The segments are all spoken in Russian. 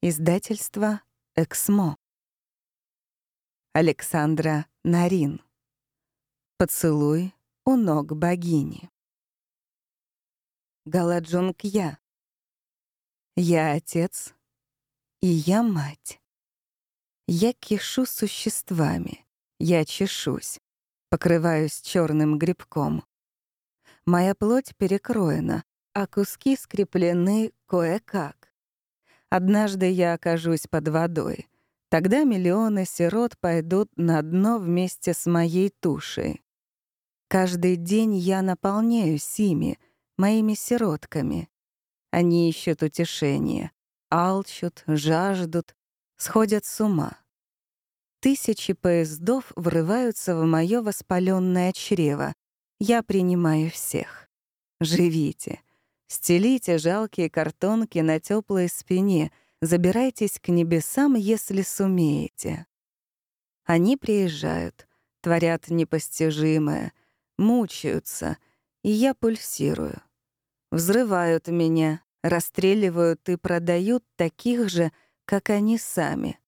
Издательство «Эксмо». Александра Нарин. Поцелуй у ног богини. Галаджунг я. Я отец, и я мать. Я кишу существами, я чешусь, покрываюсь черным грибком. Моя плоть перекроена, а куски скреплены кое-как. Однажды я окажусь под водой. Тогда миллионы сирот пойдут на дно вместе с моей тушей. Каждый день я наполняюсь ими, моими сиротками. Они ищут утешения, алчут, жаждут, сходят с ума. Тысячи поездов врываются в мое воспаленное чрево. Я принимаю всех. Живите, Стелите жалкие картонки на теплой спине, забирайтесь к небесам, если сумеете. Они приезжают, творят непостижимое, мучаются, и я пульсирую. Взрывают меня, расстреливают и продают таких же, как они сами.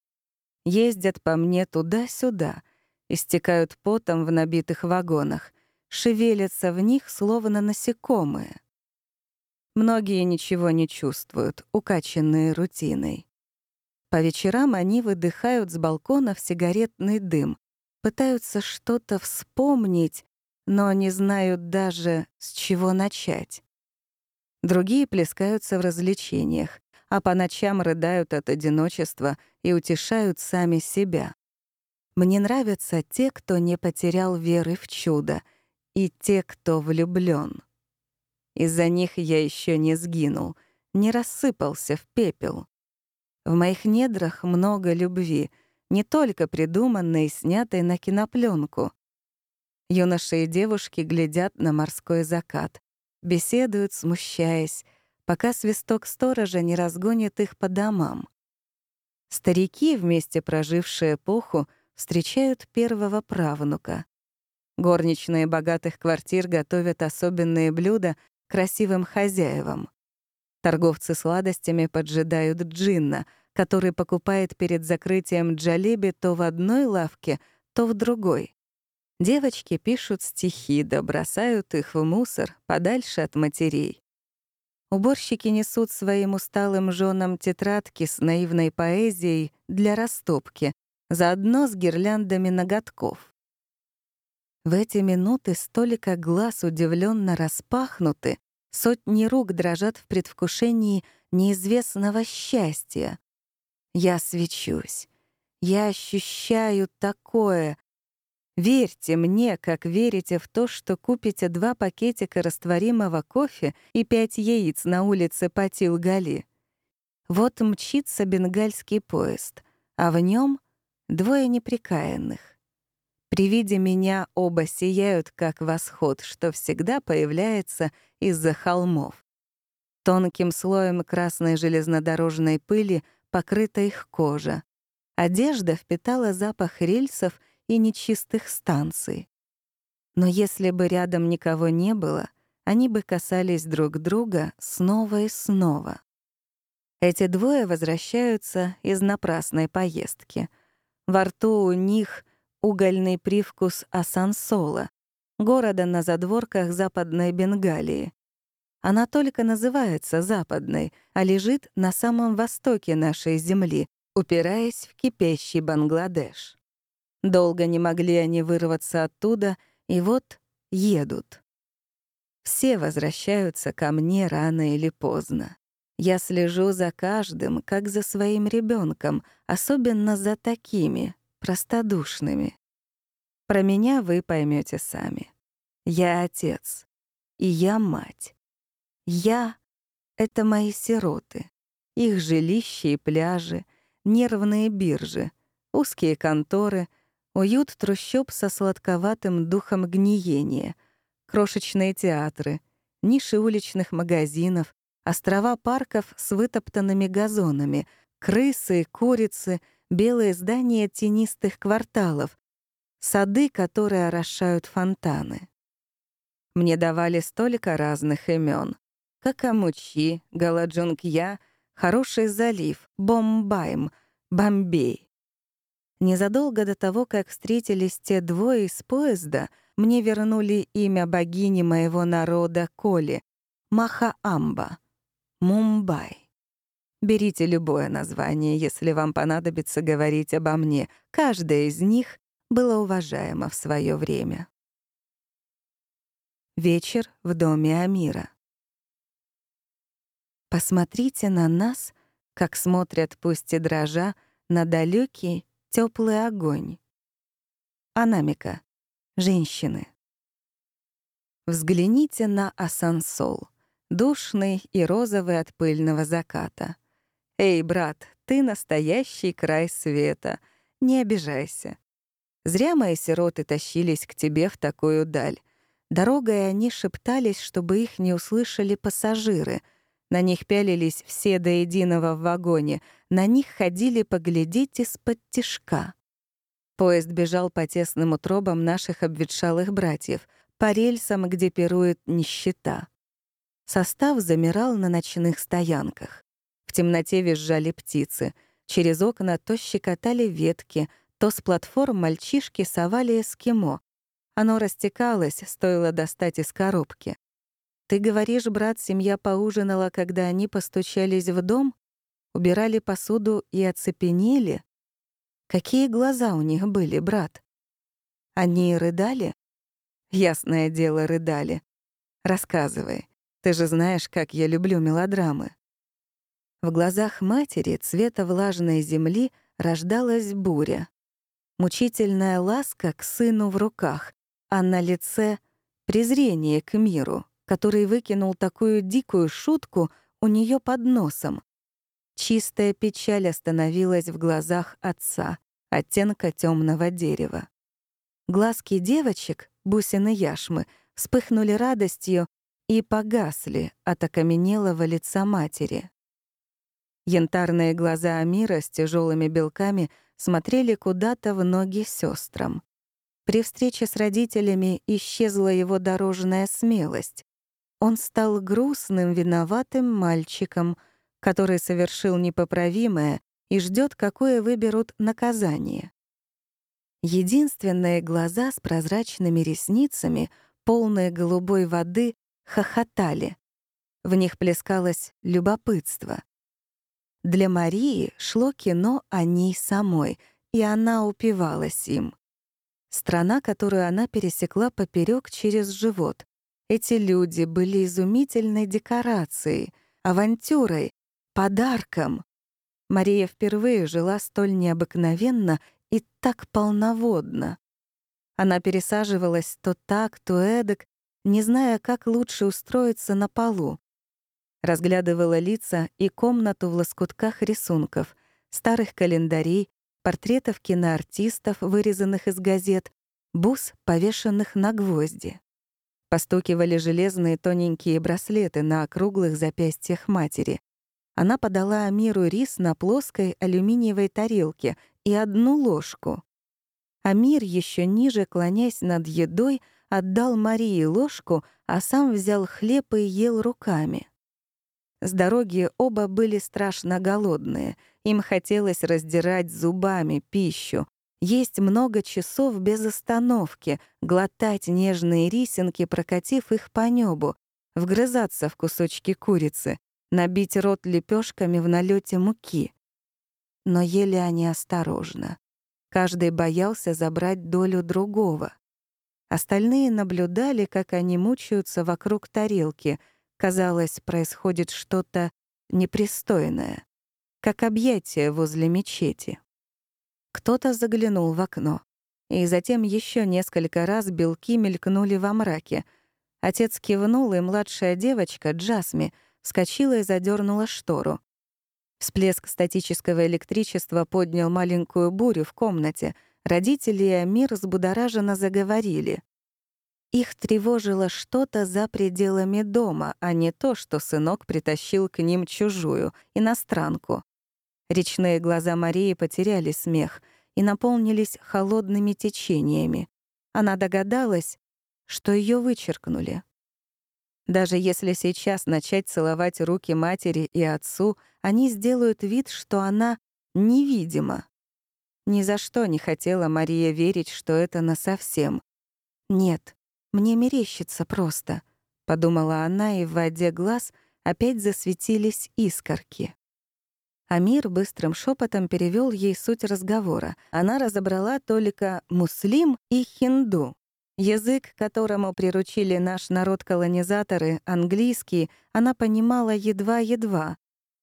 Ездят по мне туда-сюда, истекают потом в набитых вагонах, шевелятся в них, словно насекомые. Многие ничего не чувствуют, укачанные рутиной. По вечерам они выдыхают с балконов сигаретный дым, пытаются что-то вспомнить, но не знают даже, с чего начать. Другие плескаются в развлечениях, а по ночам рыдают от одиночества и утешают сами себя. Мне нравятся те, кто не потерял веры в чудо, и те, кто влюблён. Из-за них я еще не сгинул, не рассыпался в пепел. В моих недрах много любви, не только придуманной и снятой на кинопленку. Юноши и девушки глядят на морской закат, беседуют, смущаясь, пока свисток сторожа не разгонит их по домам. Старики, вместе прожившие эпоху, встречают первого правнука. Горничные богатых квартир готовят особенные блюда, красивым хозяевам. Торговцы сладостями поджидают джинна, который покупает перед закрытием джалеби то в одной лавке, то в другой. Девочки пишут стихи, да бросают их в мусор подальше от матерей. Уборщики несут своим усталым женам тетрадки с наивной поэзией для растопки, заодно с гирляндами ноготков. В эти минуты столика глаз удивленно распахнуты, сотни рук дрожат в предвкушении неизвестного счастья. Я свечусь. Я ощущаю такое. Верьте мне, как верите в то, что купите два пакетика растворимого кофе и пять яиц на улице Патил-Гали. Вот мчится бенгальский поезд, а в нем двое неприкаянных. При виде меня оба сияют, как восход, что всегда появляется из-за холмов. Тонким слоем красной железнодорожной пыли покрыта их кожа. Одежда впитала запах рельсов и нечистых станций. Но если бы рядом никого не было, они бы касались друг друга снова и снова. Эти двое возвращаются из напрасной поездки. Во рту у них — угольный привкус Асансола, города на задворках Западной Бенгалии. Она только называется Западной, а лежит на самом востоке нашей земли, упираясь в кипящий Бангладеш. Долго не могли они вырваться оттуда, и вот едут. Все возвращаются ко мне рано или поздно. Я слежу за каждым, как за своим ребенком, особенно за такими, простодушными. Про меня вы поймете сами. Я отец, и я мать. Я — это мои сироты, их жилища и пляжи, нервные биржи, узкие конторы, уют трущоб со сладковатым духом гниения, крошечные театры, ниши уличных магазинов, острова парков с вытоптанными газонами, крысы, курицы — белые здания тенистых кварталов, сады, которые орошают фонтаны. Мне давали столько разных имен: Какамучи, Галаджунгья, хороший залив, Бомбайм, Бомбей. Незадолго до того, как встретились те двое из поезда, мне вернули имя богини моего народа Коли — Махаамба, Мумбай. Берите любое название, если вам понадобится говорить обо мне. Каждое из них было уважаемо в свое время. Вечер в доме Амира. Посмотрите на нас, как смотрят, пусть и дрожа, на далекий теплый огонь. Анамика. Женщины. Взгляните на Асансол, душный и розовый от пыльного заката. Эй, брат, ты настоящий край света. Не обижайся. Зря мои сироты тащились к тебе в такую даль. Дорогой они шептались, чтобы их не услышали пассажиры. На них пялились все до единого в вагоне. На них ходили поглядеть из-под тишка. Поезд бежал по тесным утробам наших обветшалых братьев, по рельсам, где пирует нищета. Состав замирал на ночных стоянках. В темноте визжали птицы. Через окна то щекотали ветки, то с платформ мальчишки совали эскимо. Оно растекалось, стоило достать из коробки. «Ты говоришь, брат, семья поужинала, когда они постучались в дом? Убирали посуду и оцепенели? Какие глаза у них были, брат? Они рыдали? Ясное дело, рыдали. Рассказывай. Ты же знаешь, как я люблю мелодрамы. В глазах матери цвета влажной земли рождалась буря. Мучительная ласка к сыну в руках, а на лице — презрение к миру, который выкинул такую дикую шутку у нее под носом. Чистая печаль остановилась в глазах отца, оттенка темного дерева. Глазки девочек, бусины яшмы, вспыхнули радостью и погасли от окаменелого лица матери. Янтарные глаза Амира с тяжелыми белками смотрели куда-то в ноги сестрам. При встрече с родителями исчезла его дорожная смелость. Он стал грустным, виноватым мальчиком — который совершил непоправимое и ждет, какое выберут наказание. Единственные глаза с прозрачными ресницами, полные голубой воды, хохотали. В них плескалось любопытство. Для Марии шло кино о ней самой, и она упивалась им. Страна, которую она пересекла поперек через живот. Эти люди были изумительной декорацией, авантюрой, подарком. Мария впервые жила столь необыкновенно и так полноводно. Она пересаживалась то так, то эдак, не зная, как лучше устроиться на полу. Разглядывала лица и комнату в лоскутках рисунков, старых календарей, портретов киноартистов, вырезанных из газет, бус, повешенных на гвозди. Постукивали железные тоненькие браслеты на округлых запястьях матери. Она подала Амиру рис на плоской алюминиевой тарелке и одну ложку. Амир, еще ниже клонясь над едой, отдал Марии ложку, а сам взял хлеб и ел руками. С дороги оба были страшно голодные. Им хотелось раздирать зубами пищу, есть много часов без остановки, глотать нежные рисинки, прокатив их по небу, вгрызаться в кусочки курицы, набить рот лепешками в налете муки. Но ели они осторожно. Каждый боялся забрать долю другого. Остальные наблюдали, как они мучаются вокруг тарелки. Казалось, происходит что-то непристойное, как объятие возле мечети. Кто-то заглянул в окно. И затем еще несколько раз белки мелькнули во мраке. Отец кивнул, и младшая девочка, Джасми, — вскочила и задернула штору. Всплеск статического электричества поднял маленькую бурю в комнате. Родители и Амир взбудораженно заговорили. Их тревожило что-то за пределами дома, а не то, что сынок притащил к ним чужую, иностранку. Речные глаза Марии потеряли смех и наполнились холодными течениями. Она догадалась, что ее вычеркнули. Даже если сейчас начать целовать руки матери и отцу, они сделают вид, что она невидима. Ни за что не хотела Мария верить, что это насовсем. «Нет, мне мерещится просто», — подумала она, и в воде глаз опять засветились искорки. Амир быстрым шепотом перевел ей суть разговора. Она разобрала только «муслим» и «хинду». Язык, которому приручили наш народ-колонизаторы, английский, она понимала едва-едва.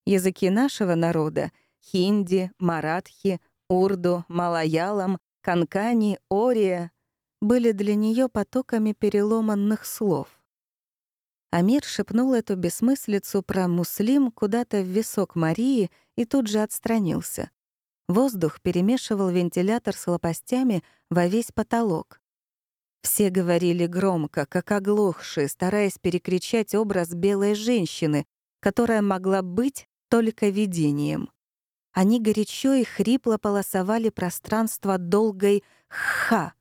Языки нашего народа — хинди, маратхи, урду, малаялам, канкани, ория — были для нее потоками переломанных слов. Амир шепнул эту бессмыслицу про муслим куда-то в висок Марии и тут же отстранился. Воздух перемешивал вентилятор с лопастями во весь потолок. Все говорили громко, как оглохшие, стараясь перекричать образ белой женщины, которая могла быть только видением. Они горячо и хрипло полосовали пространство долгой «ха»,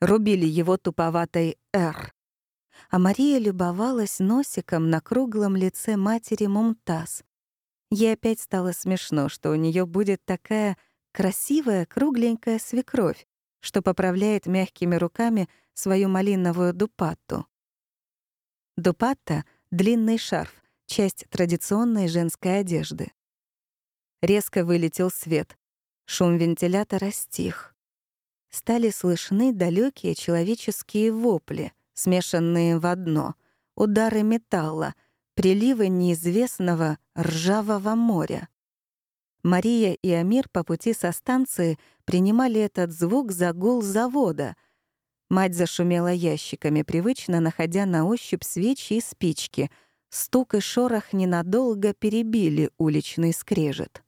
рубили его туповатой «р». А Мария любовалась носиком на круглом лице матери Мумтаз. Ей опять стало смешно, что у нее будет такая красивая кругленькая свекровь, что поправляет мягкими руками свою малиновую дупатту. Дупатта — длинный шарф, часть традиционной женской одежды. Резко вылетел свет. Шум вентилятора стих. Стали слышны далекие человеческие вопли, смешанные в одно, удары металла, приливы неизвестного ржавого моря. Мария и Амир по пути со станции принимали этот звук за гул завода. Мать зашумела ящиками, привычно находя на ощупь свечи и спички. Стук и шорох ненадолго перебили уличный скрежет.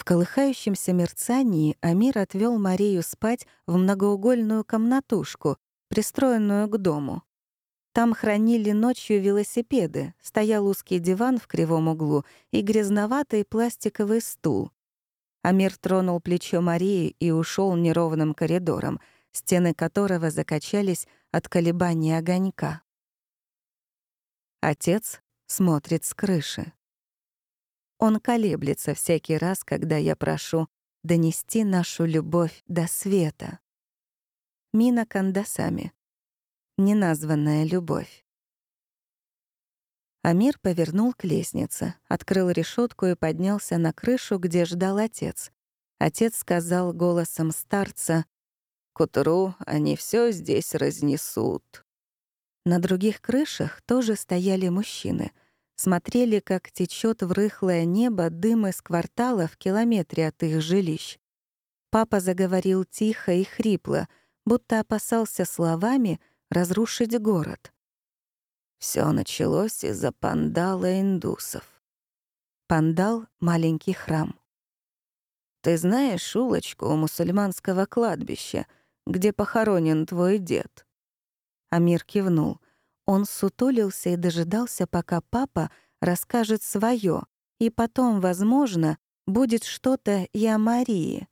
В колыхающемся мерцании Амир отвел Марию спать в многоугольную комнатушку, пристроенную к дому. Там хранили ночью велосипеды, стоял узкий диван в кривом углу и грязноватый пластиковый стул. Амир тронул плечо Марии и ушел неровным коридором, стены которого закачались от колебания огонька. Отец смотрит с крыши. Он колеблется всякий раз, когда я прошу донести нашу любовь до света. Мина Кандасами. Неназванная любовь. Амир повернул к лестнице, открыл решетку и поднялся на крышу, где ждал отец. Отец сказал голосом старца, «К утру они все здесь разнесут». На других крышах тоже стояли мужчины. Смотрели, как течет в рыхлое небо дым из квартала в километре от их жилищ. Папа заговорил тихо и хрипло, будто опасался словами — разрушить город. Все началось из-за пандала индусов. Пандал — маленький храм. Ты знаешь улочку у мусульманского кладбища, где похоронен твой дед? Амир кивнул. Он сутулился и дожидался, пока папа расскажет свое, и потом, возможно, будет что-то и о Марии.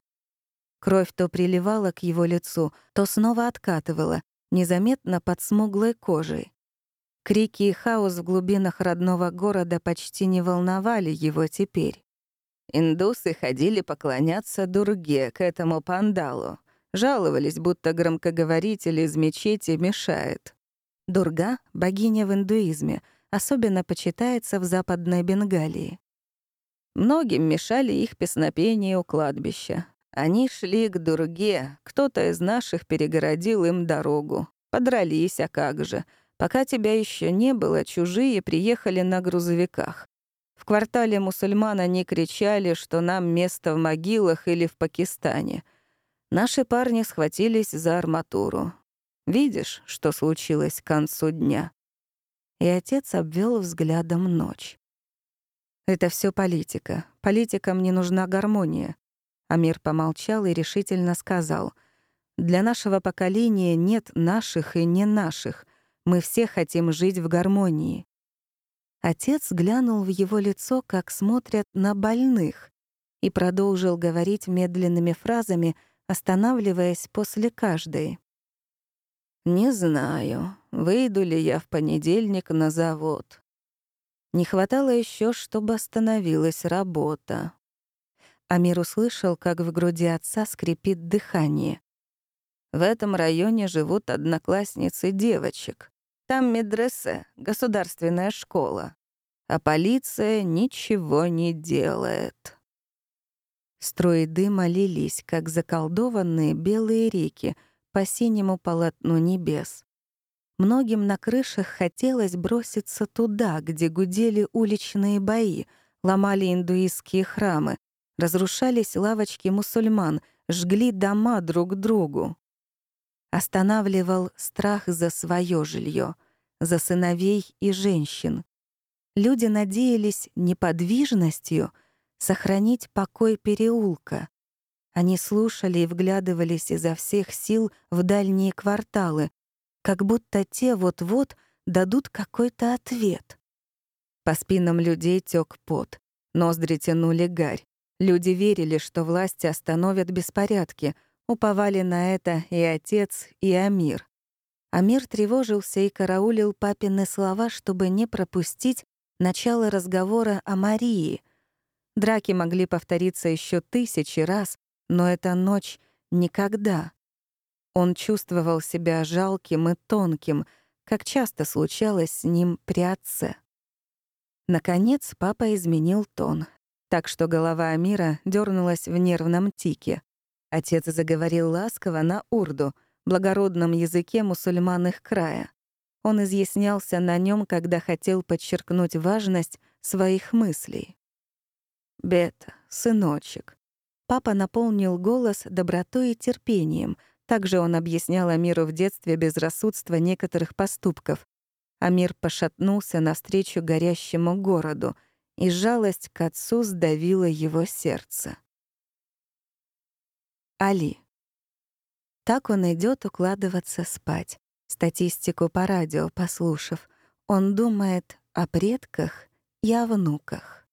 Кровь то приливала к его лицу, то снова откатывала, незаметно под смуглой кожей. Крики и хаос в глубинах родного города почти не волновали его теперь. Индусы ходили поклоняться Дурге, к этому пандалу. Жаловались, будто громкоговоритель из мечети мешает. Дурга — богиня в индуизме, особенно почитается в Западной Бенгалии. Многим мешали их песнопения у кладбища. Они шли к Дурге, кто-то из наших перегородил им дорогу. Подрались, а как же. Пока тебя еще не было, чужие приехали на грузовиках. В квартале мусульман они кричали, что нам место в могилах или в Пакистане. Наши парни схватились за арматуру. Видишь, что случилось к концу дня?» И отец обвел взглядом ночь. «Это все политика. Политикам не нужна гармония. Амир помолчал и решительно сказал, «Для нашего поколения нет наших и не наших. Мы все хотим жить в гармонии». Отец глянул в его лицо, как смотрят на больных, и продолжил говорить медленными фразами, останавливаясь после каждой. «Не знаю. выйду ли я в понедельник на завод. Не хватало еще, чтобы остановилась работа. Амир услышал, как в груди отца скрипит дыхание. В этом районе живут одноклассницы девочек. Там медресе, государственная школа. А полиция ничего не делает. Строи дыма лились, как заколдованные белые реки по синему полотну небес. Многим на крышах хотелось броситься туда, где гудели уличные бои, ломали индуистские храмы, разрушались лавочки мусульман, жгли дома друг другу. Останавливал страх за свое жилье, за сыновей и женщин. Люди надеялись неподвижностью сохранить покой переулка. Они слушали и вглядывались изо всех сил в дальние кварталы, как будто те вот-вот дадут какой-то ответ. По спинам людей тек пот, ноздри тянули гарь. Люди верили, что власти остановят беспорядки, уповали на это и отец, и Амир. Амир тревожился и караулил папины слова, чтобы не пропустить начало разговора о Марии. Драки могли повториться еще тысячи раз, но эта ночь — никогда. Он чувствовал себя жалким и тонким, как часто случалось с ним при отце. Наконец папа изменил тон, так что голова Амира дернулась в нервном тике. Отец заговорил ласково на урду, благородном языке мусульман их края. Он изъяснялся на нем, когда хотел подчеркнуть важность своих мыслей. «Бета, сыночек». Папа наполнил голос добротой и терпением, также он объяснял Амиру в детстве безрассудство некоторых поступков. Амир пошатнулся навстречу горящему городу, и жалость к отцу сдавила его сердце. Али. Так он идет укладываться спать, статистику по радио послушав. Он думает о предках и о внуках.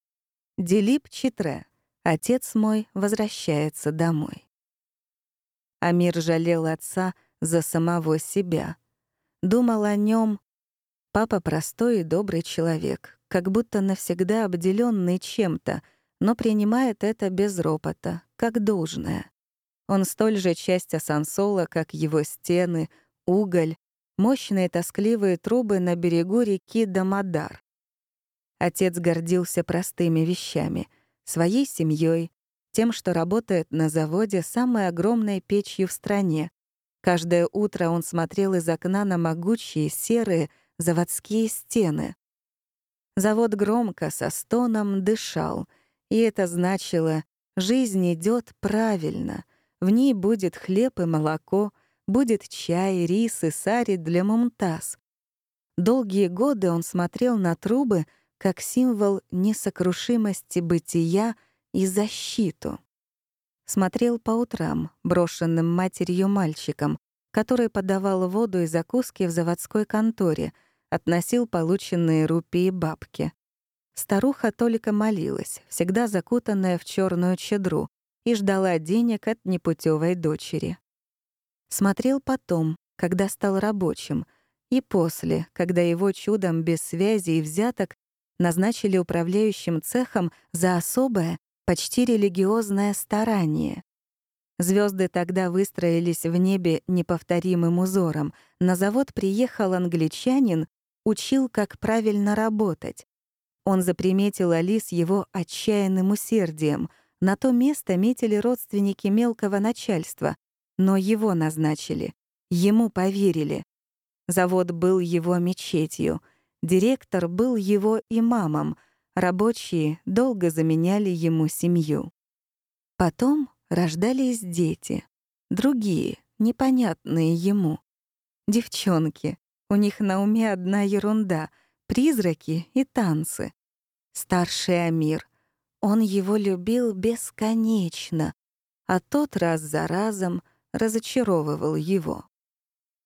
Дилип Читре, отец мой, возвращается домой. Амир жалел отца за самого себя. Думал о нем. Папа простой и добрый человек, как будто навсегда обделенный чем-то, но принимает это без ропота, как должное. Он столь же часть Асансола, как его стены, уголь, мощные тоскливые трубы на берегу реки Дамадар. Отец гордился простыми вещами — своей семьей, тем, что работает на заводе самой огромной печью в стране. Каждое утро он смотрел из окна на могучие серые заводские стены. Завод громко, со стоном дышал, и это значило, жизнь идет правильно. В ней будет хлеб и молоко, будет чай, рис и сари для мумтаз. Долгие годы он смотрел на трубы как символ несокрушимости бытия и защиту. Смотрел по утрам, брошенным матерью мальчиком, который подавал воду и закуски в заводской конторе, относил полученные рупии бабке. Старуха только молилась, всегда закутанная в черную чедру, и ждала денег от непутевой дочери. Смотрел потом, когда стал рабочим, и после, когда его чудом без связи и взяток назначили управляющим цехом за особое, почти религиозное старание. Звезды тогда выстроились в небе неповторимым узором. На завод приехал англичанин, учил, как правильно работать. Он заприметил Алис его отчаянным усердием. На то место метили родственники мелкого начальства, но его назначили. Ему поверили. Завод был его мечетью. Директор был его имамом — Рабочие долго заменяли ему семью. Потом рождались дети, другие, непонятные ему. Девчонки, у них на уме одна ерунда — призраки и танцы. Старший Амир, он его любил бесконечно, а тот раз за разом разочаровывал его.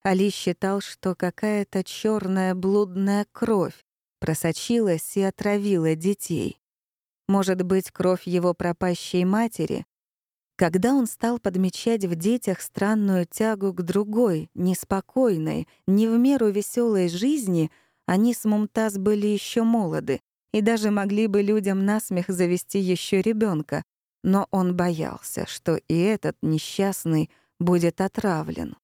Али считал, что какая-то черная блудная кровь просочилась и отравила детей. Может быть, кровь его пропащей матери? Когда он стал подмечать в детях странную тягу к другой, неспокойной, не в меру веселой жизни, они с Мумтаз были еще молоды и даже могли бы людям насмех завести еще ребенка, но он боялся, что и этот несчастный будет отравлен.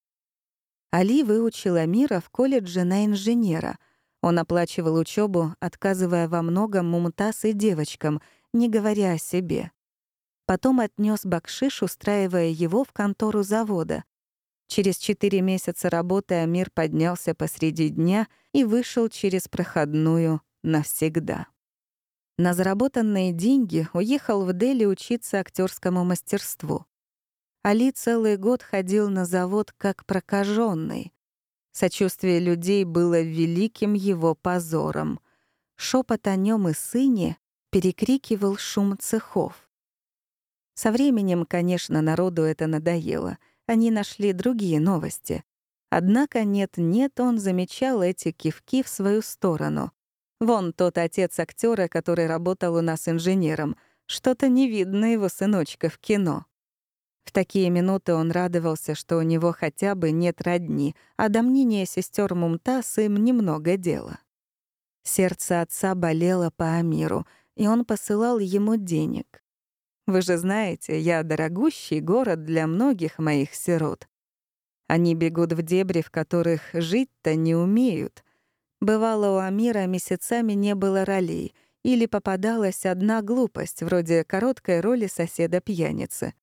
Али выучил Амира в колледже на инженера. Он оплачивал учебу, отказывая во многом Мумтаз и девочкам, не говоря о себе. Потом отнес бакшиш, устраивая его в контору завода. Через четыре месяца работы Амир поднялся посреди дня и вышел через проходную навсегда. На заработанные деньги уехал в Дели учиться актерскому мастерству. Али целый год ходил на завод как прокаженный. Сочувствие людей было великим его позором. Шепот о нем и сыне перекрикивал шум цехов. Со временем, конечно, народу это надоело. Они нашли другие новости. Однако нет-нет, он замечал эти кивки в свою сторону. Вон тот отец актера, который работал у нас инженером. Что-то не видно его сыночка в кино. В такие минуты он радовался, что у него хотя бы нет родни, а до мнения сестер Мумтаз им немного дела. Сердце отца болело по Амиру, и он посылал ему денег. «Вы же знаете, я дорогущий город для многих моих сирот. Они бегут в дебри, в которых жить-то не умеют. Бывало, у Амира месяцами не было ролей, или попадалась одна глупость, вроде короткой роли соседа-пьяницы.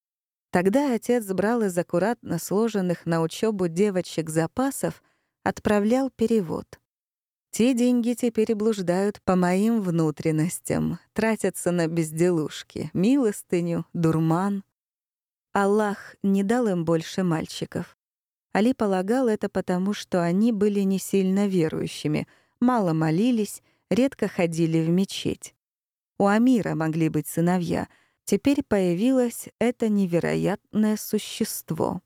Тогда отец брал из аккуратно сложенных на учебу девочек запасов, отправлял перевод. Те деньги теперь блуждают по моим внутренностям, тратятся на безделушки, милостыню, дурман. Аллах не дал им больше мальчиков. Али полагал это потому, что они были не сильно верующими, мало молились, редко ходили в мечеть. У Амира могли быть сыновья — Теперь появилось это невероятное существо.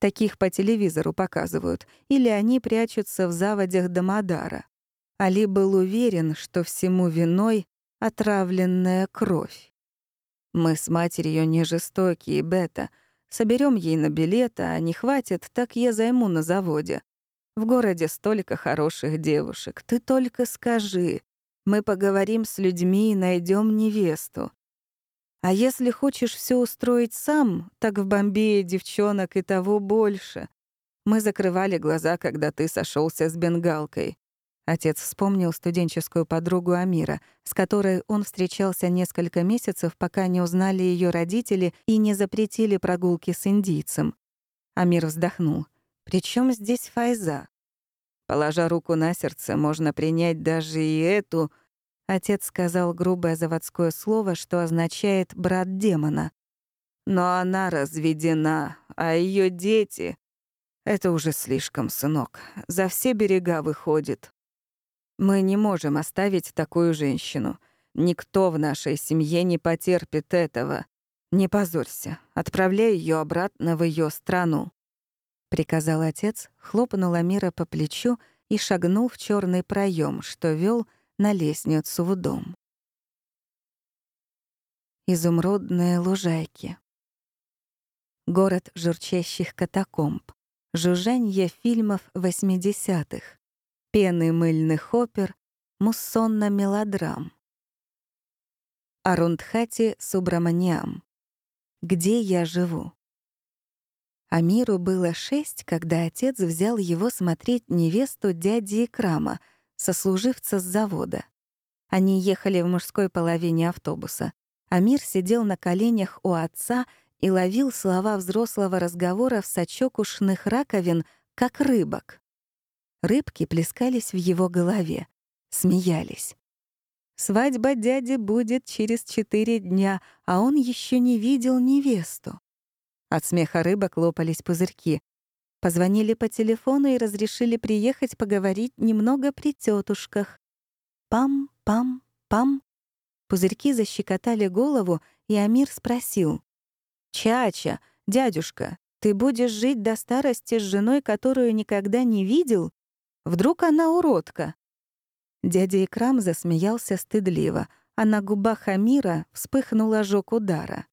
Таких по телевизору показывают, или они прячутся в заводях Дамадара. Али был уверен, что всему виной отравленная кровь. Мы с матерью не жестокие, Бета. Соберем ей на билет, а не хватит, так я займу на заводе. В городе столько хороших девушек. Ты только скажи. Мы поговорим с людьми и найдем невесту. А если хочешь все устроить сам, так в Бомбее девчонок и того больше. Мы закрывали глаза, когда ты сошелся с бенгалкой. Отец вспомнил студенческую подругу Амира, с которой он встречался несколько месяцев, пока не узнали ее родители и не запретили прогулки с индийцем. Амир вздохнул. «При здесь Файза?» Положа руку на сердце, можно принять даже и эту Отец сказал грубое заводское слово, что означает «брат демона». Но она разведена, а ее дети... Это уже слишком, сынок. За все берега выходит. Мы не можем оставить такую женщину. Никто в нашей семье не потерпит этого. Не позорься. Отправляй ее обратно в ее страну. Приказал отец, хлопнул Амира по плечу и шагнул в черный проем, что вел на лестницу в дом. Изумрудные лужайки. Город журчащих катакомб. Жужжанье фильмов 80-х. Пены мыльных опер, муссонно-мелодрам. Арундхати Субраманиам. Где я живу? Амиру было шесть, когда отец взял его смотреть невесту дяди Икрама — сослуживца с завода. Они ехали в мужской половине автобуса. Амир сидел на коленях у отца и ловил слова взрослого разговора в сачок ушных раковин, как рыбок. Рыбки плескались в его голове, смеялись. Свадьба дяди будет через четыре дня, а он еще не видел невесту. От смеха рыбок лопались пузырьки. Позвонили по телефону и разрешили приехать поговорить немного при тетушках. Пам-пам-пам. Пузырьки защекотали голову, и Амир спросил. «Чача, дядюшка, ты будешь жить до старости с женой, которую никогда не видел? Вдруг она уродка?» Дядя Икрам засмеялся стыдливо, а на губах Амира вспыхнул ожог удара.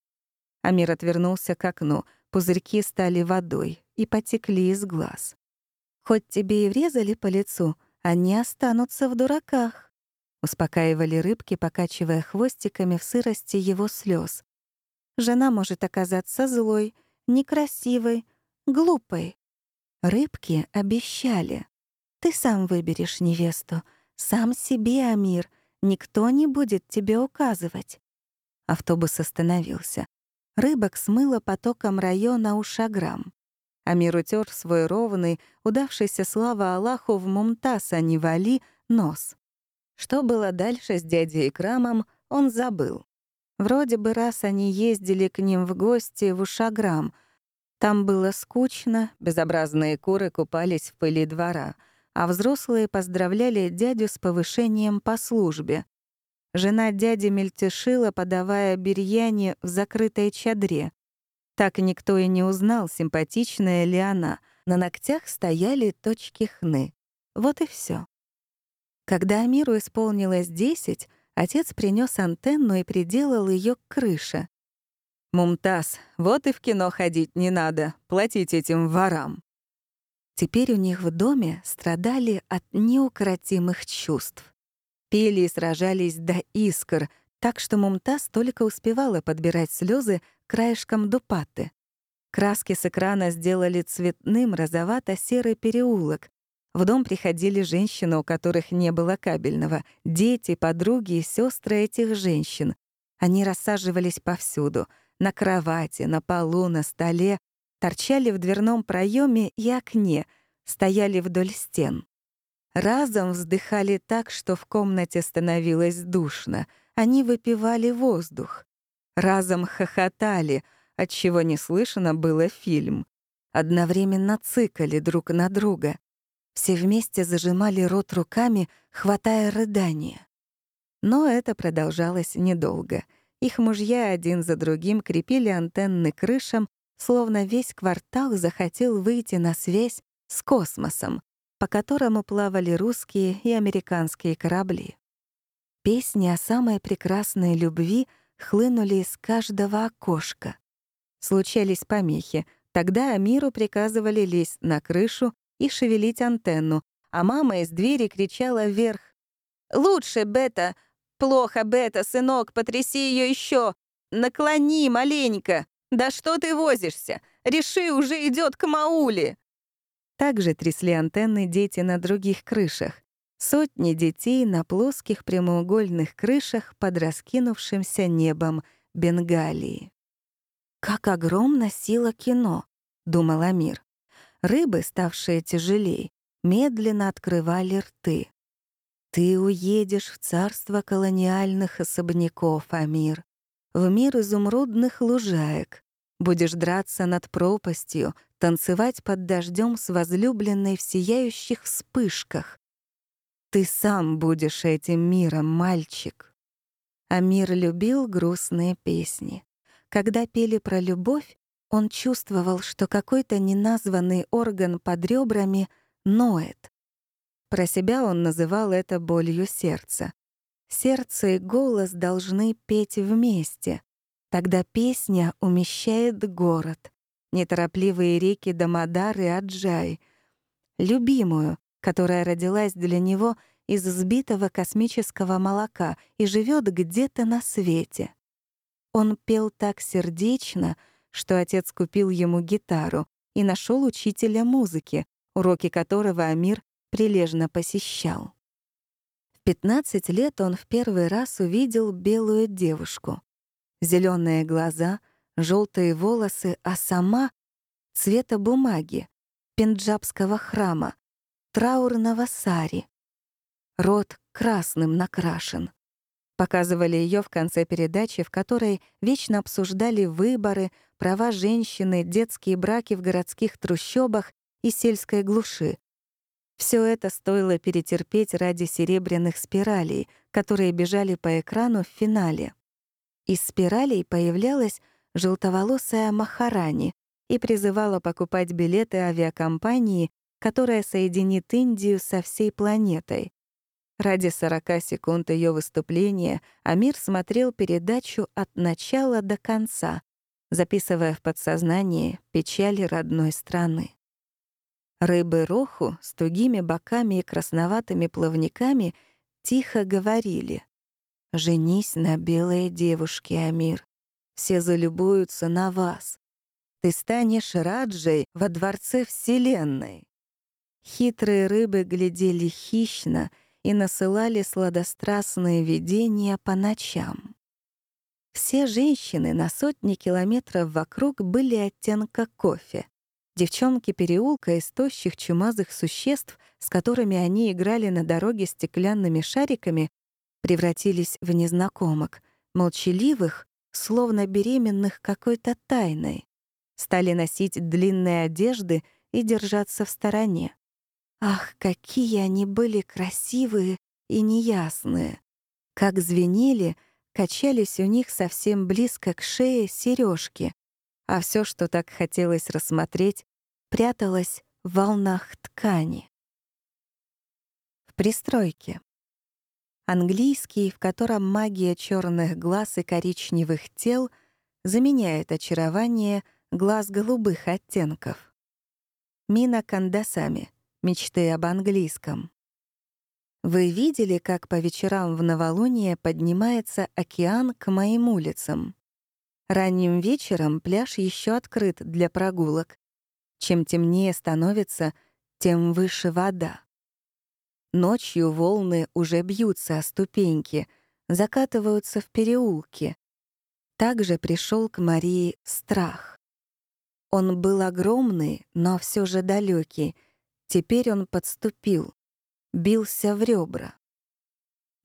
Амир отвернулся к окну. Пузырьки стали водой и потекли из глаз. «Хоть тебе и врезали по лицу, они останутся в дураках», — успокаивали рыбки, покачивая хвостиками в сырости его слез. «Жена может оказаться злой, некрасивой, глупой. Рыбки обещали. Ты сам выберешь невесту, сам себе, Амир, никто не будет тебе указывать». Автобус остановился. Рыбок смыло потоком района Ушаграм. Амир утер свой ровный, удавшийся слава Аллаху в Мумтаз, а не Вали, нос. Что было дальше с дядей Крамом, он забыл. Вроде бы раз они ездили к ним в гости в Ушаграм. Там было скучно, безобразные куры купались в пыли двора, а взрослые поздравляли дядю с повышением по службе. Жена дяди мельтешила, подавая бирьяне в закрытой чадре. Так никто и не узнал, симпатичная ли она. На ногтях стояли точки хны. Вот и все. Когда Амиру исполнилось десять, отец принес антенну и приделал ее к крыше. «Мумтаз, вот и в кино ходить не надо, платить этим ворам». Теперь у них в доме страдали от неукротимых чувств пели и сражались до искр, так что Мумтаз только успевала подбирать слезы краешком дупаты. Краски с экрана сделали цветным розовато-серый переулок. В дом приходили женщины, у которых не было кабельного, дети, подруги и сестры этих женщин. Они рассаживались повсюду — на кровати, на полу, на столе, торчали в дверном проеме и окне, стояли вдоль стен. Разом вздыхали так, что в комнате становилось душно. Они выпивали воздух. Разом хохотали, отчего не слышно было фильм. Одновременно цикали друг на друга. Все вместе зажимали рот руками, хватая рыдания. Но это продолжалось недолго. Их мужья один за другим крепили антенны крышам, словно весь квартал захотел выйти на связь с космосом, по которому плавали русские и американские корабли. Песни о самой прекрасной любви хлынули из каждого окошка. Случались помехи. Тогда Амиру приказывали лезть на крышу и шевелить антенну, а мама из двери кричала вверх. «Лучше, Бета! Плохо, Бета, сынок, потряси ее еще! Наклони маленько! Да что ты возишься? Реши, уже идет к Мауле!» Также трясли антенны дети на других крышах. Сотни детей на плоских прямоугольных крышах под раскинувшимся небом Бенгалии. «Как огромна сила кино!» — думал Амир. Рыбы, ставшие тяжелей, медленно открывали рты. «Ты уедешь в царство колониальных особняков, Амир, в мир изумрудных лужаек, будешь драться над пропастью, танцевать под дождем с возлюбленной в сияющих вспышках. Ты сам будешь этим миром, мальчик. Амир любил грустные песни. Когда пели про любовь, он чувствовал, что какой-то неназванный орган под ребрами ноет. Про себя он называл это болью сердца. Сердце и голос должны петь вместе. Тогда песня умещает город, неторопливые реки Дамодар и Аджай, любимую, которая родилась для него из сбитого космического молока и живет где-то на свете. Он пел так сердечно, что отец купил ему гитару и нашел учителя музыки, уроки которого Амир прилежно посещал. В 15 лет он в первый раз увидел белую девушку. Зеленые глаза — желтые волосы, а сама — цвета бумаги, пенджабского храма, траурного сари. Рот красным накрашен. Показывали ее в конце передачи, в которой вечно обсуждали выборы, права женщины, детские браки в городских трущобах и сельской глуши. Все это стоило перетерпеть ради серебряных спиралей, которые бежали по экрану в финале. Из спиралей появлялась желтоволосая Махарани и призывала покупать билеты авиакомпании, которая соединит Индию со всей планетой. Ради 40 секунд ее выступления Амир смотрел передачу от начала до конца, записывая в подсознании печали родной страны. Рыбы роху с тугими боками и красноватыми плавниками тихо говорили «Женись на белой девушке, Амир. Все залюбуются на вас. Ты станешь Раджей во дворце Вселенной». Хитрые рыбы глядели хищно и насылали сладострастные видения по ночам. Все женщины на сотни километров вокруг были оттенка кофе. Девчонки переулка из тощих чумазых существ, с которыми они играли на дороге стеклянными шариками, превратились в незнакомок, молчаливых, словно беременных какой-то тайной. Стали носить длинные одежды и держаться в стороне. Ах, какие они были красивые и неясные! Как звенели, качались у них совсем близко к шее сережки, а все, что так хотелось рассмотреть, пряталось в волнах ткани. В пристройке. Английский, в котором магия черных глаз и коричневых тел заменяет очарование глаз голубых оттенков. Мина Кандасами. Мечты об английском. Вы видели, как по вечерам в новолуние поднимается океан к моим улицам? Ранним вечером пляж еще открыт для прогулок. Чем темнее становится, тем выше вода. Ночью волны уже бьются о ступеньки, закатываются в переулки. Также пришел к Марии страх. Он был огромный, но все же далекий. Теперь он подступил, бился в ребра.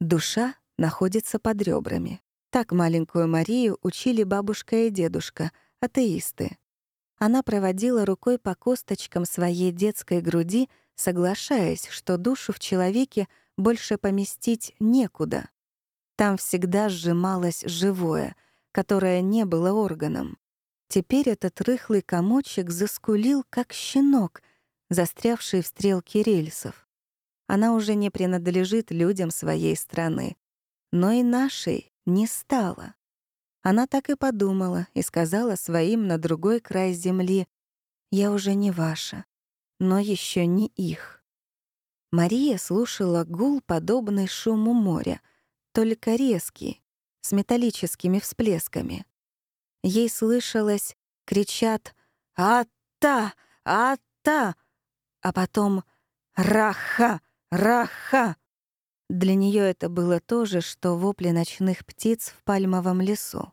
Душа находится под ребрами. Так маленькую Марию учили бабушка и дедушка, атеисты. Она проводила рукой по косточкам своей детской груди, соглашаясь, что душу в человеке больше поместить некуда. Там всегда сжималось живое, которое не было органом. Теперь этот рыхлый комочек заскулил, как щенок, застрявший в стрелке рельсов. Она уже не принадлежит людям своей страны, но и нашей не стало. Она так и подумала и сказала своим на другой край земли, «Я уже не ваша, но еще не их». Мария слушала гул, подобный шуму моря, только резкий, с металлическими всплесками. Ей слышалось, кричат «Ата! Ата!», а потом «Раха! Раха!». Для нее это было то же, что вопли ночных птиц в пальмовом лесу.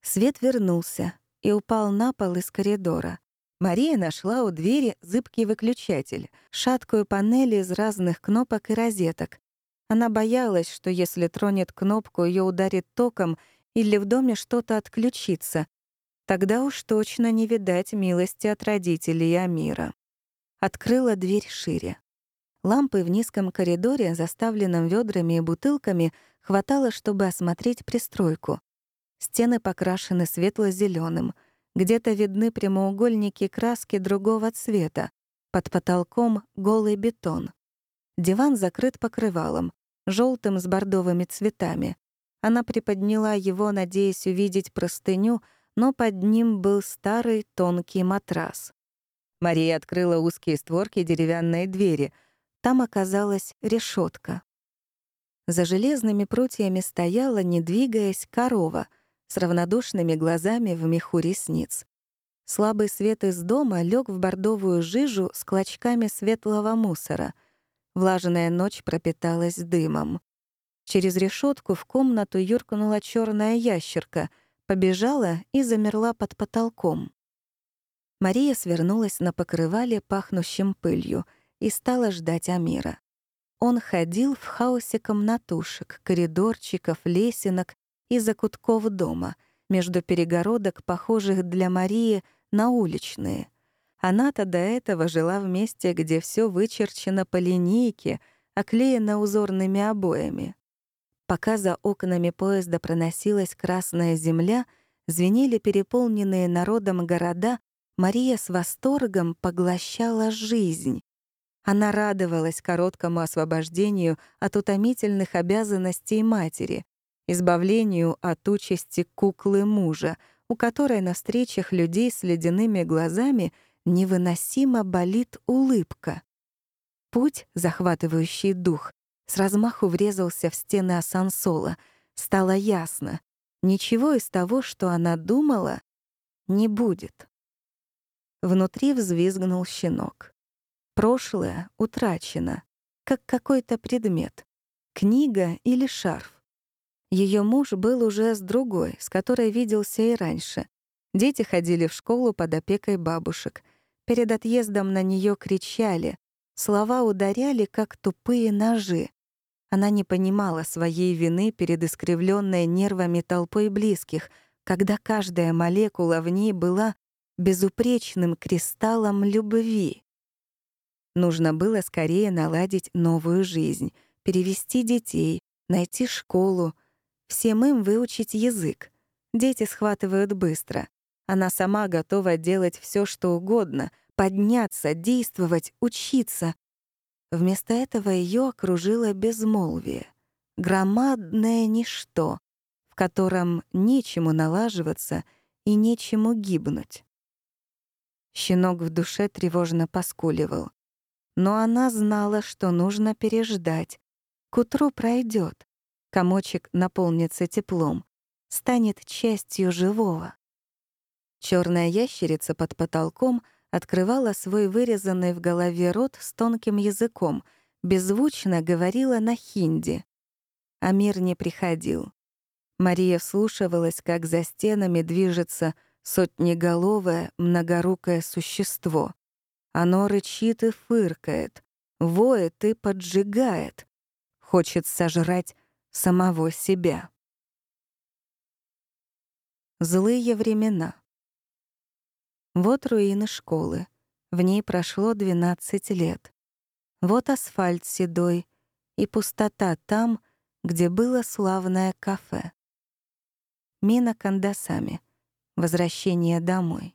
Свет вернулся и упал на пол из коридора. Мария нашла у двери зыбкий выключатель, шаткую панель из разных кнопок и розеток. Она боялась, что если тронет кнопку, ее ударит током или в доме что-то отключится. Тогда уж точно не видать милости от родителей Амира. Открыла дверь шире. Лампы в низком коридоре, заставленном ведрами и бутылками, хватало, чтобы осмотреть пристройку. Стены покрашены светло зеленым где-то видны прямоугольники краски другого цвета, под потолком — голый бетон. Диван закрыт покрывалом, желтым с бордовыми цветами. Она приподняла его, надеясь увидеть простыню, но под ним был старый тонкий матрас. Мария открыла узкие створки деревянной двери — там оказалась решетка. За железными прутьями стояла, не двигаясь, корова с равнодушными глазами в меху ресниц. Слабый свет из дома лег в бордовую жижу с клочками светлого мусора. Влажная ночь пропиталась дымом. Через решетку в комнату юркнула черная ящерка, побежала и замерла под потолком. Мария свернулась на покрывале, пахнущем пылью — и стала ждать Амира. Он ходил в хаосе комнатушек, коридорчиков, лесенок и закутков дома, между перегородок, похожих для Марии на уличные. Она-то до этого жила в месте, где все вычерчено по линейке, оклеено узорными обоями. Пока за окнами поезда проносилась красная земля, звенели переполненные народом города, Мария с восторгом поглощала жизнь. Она радовалась короткому освобождению от утомительных обязанностей матери, избавлению от участи куклы мужа, у которой на встречах людей с ледяными глазами невыносимо болит улыбка. Путь, захватывающий дух, с размаху врезался в стены асансола. Стало ясно. Ничего из того, что она думала, не будет. Внутри взвизгнул щенок. Прошлое утрачено, как какой-то предмет. Книга или шарф. Ее муж был уже с другой, с которой виделся и раньше. Дети ходили в школу под опекой бабушек. Перед отъездом на нее кричали. Слова ударяли, как тупые ножи. Она не понимала своей вины перед искривленной нервами толпой близких, когда каждая молекула в ней была безупречным кристаллом любви. Нужно было скорее наладить новую жизнь, перевести детей, найти школу, Всем им выучить язык. Дети схватывают быстро. Она сама готова делать все, что угодно, подняться, действовать, учиться. Вместо этого ее окружило безмолвие. Громадное ничто, в котором нечему налаживаться и нечему гибнуть. Щенок в душе тревожно поскуливал. Но она знала, что нужно переждать. К утру пройдет комочек наполнится теплом, станет частью живого. Черная ящерица под потолком открывала свой вырезанный в голове рот с тонким языком, беззвучно говорила на хинди. Амир не приходил. Мария вслушивалась, как за стенами движется сотнеголовое, многорукое существо. Оно рычит и фыркает, воет и поджигает. Хочет сожрать самого себя. Злые времена. Вот руины школы. В ней прошло 12 лет. Вот асфальт седой и пустота там, где было славное кафе. Мина Кандасами. Возвращение домой.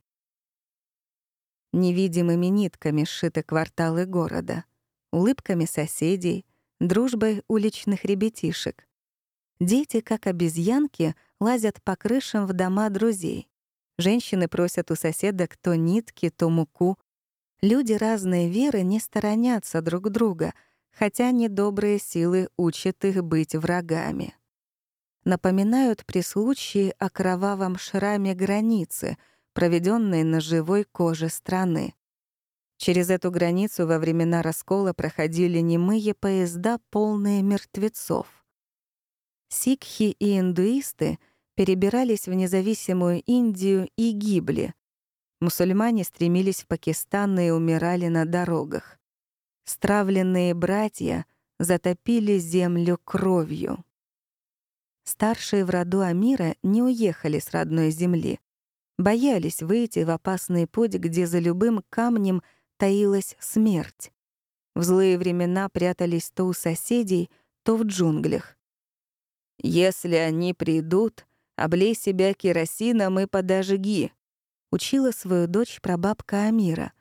Невидимыми нитками сшиты кварталы города, улыбками соседей, дружбой уличных ребятишек, Дети, как обезьянки, лазят по крышам в дома друзей. Женщины просят у соседок то нитки, то муку. Люди разной веры не сторонятся друг друга, хотя недобрые силы учат их быть врагами. Напоминают при случае о кровавом шраме границы, проведенной на живой коже страны. Через эту границу во времена раскола проходили немые поезда, полные мертвецов. Сикхи и индуисты перебирались в независимую Индию и гибли. Мусульмане стремились в Пакистан и умирали на дорогах. Стравленные братья затопили землю кровью. Старшие в роду Амира не уехали с родной земли. Боялись выйти в опасный путь, где за любым камнем таилась смерть. В злые времена прятались то у соседей, то в джунглях. «Если они придут, облей себя керосином и подожги», — учила свою дочь прабабка Амира.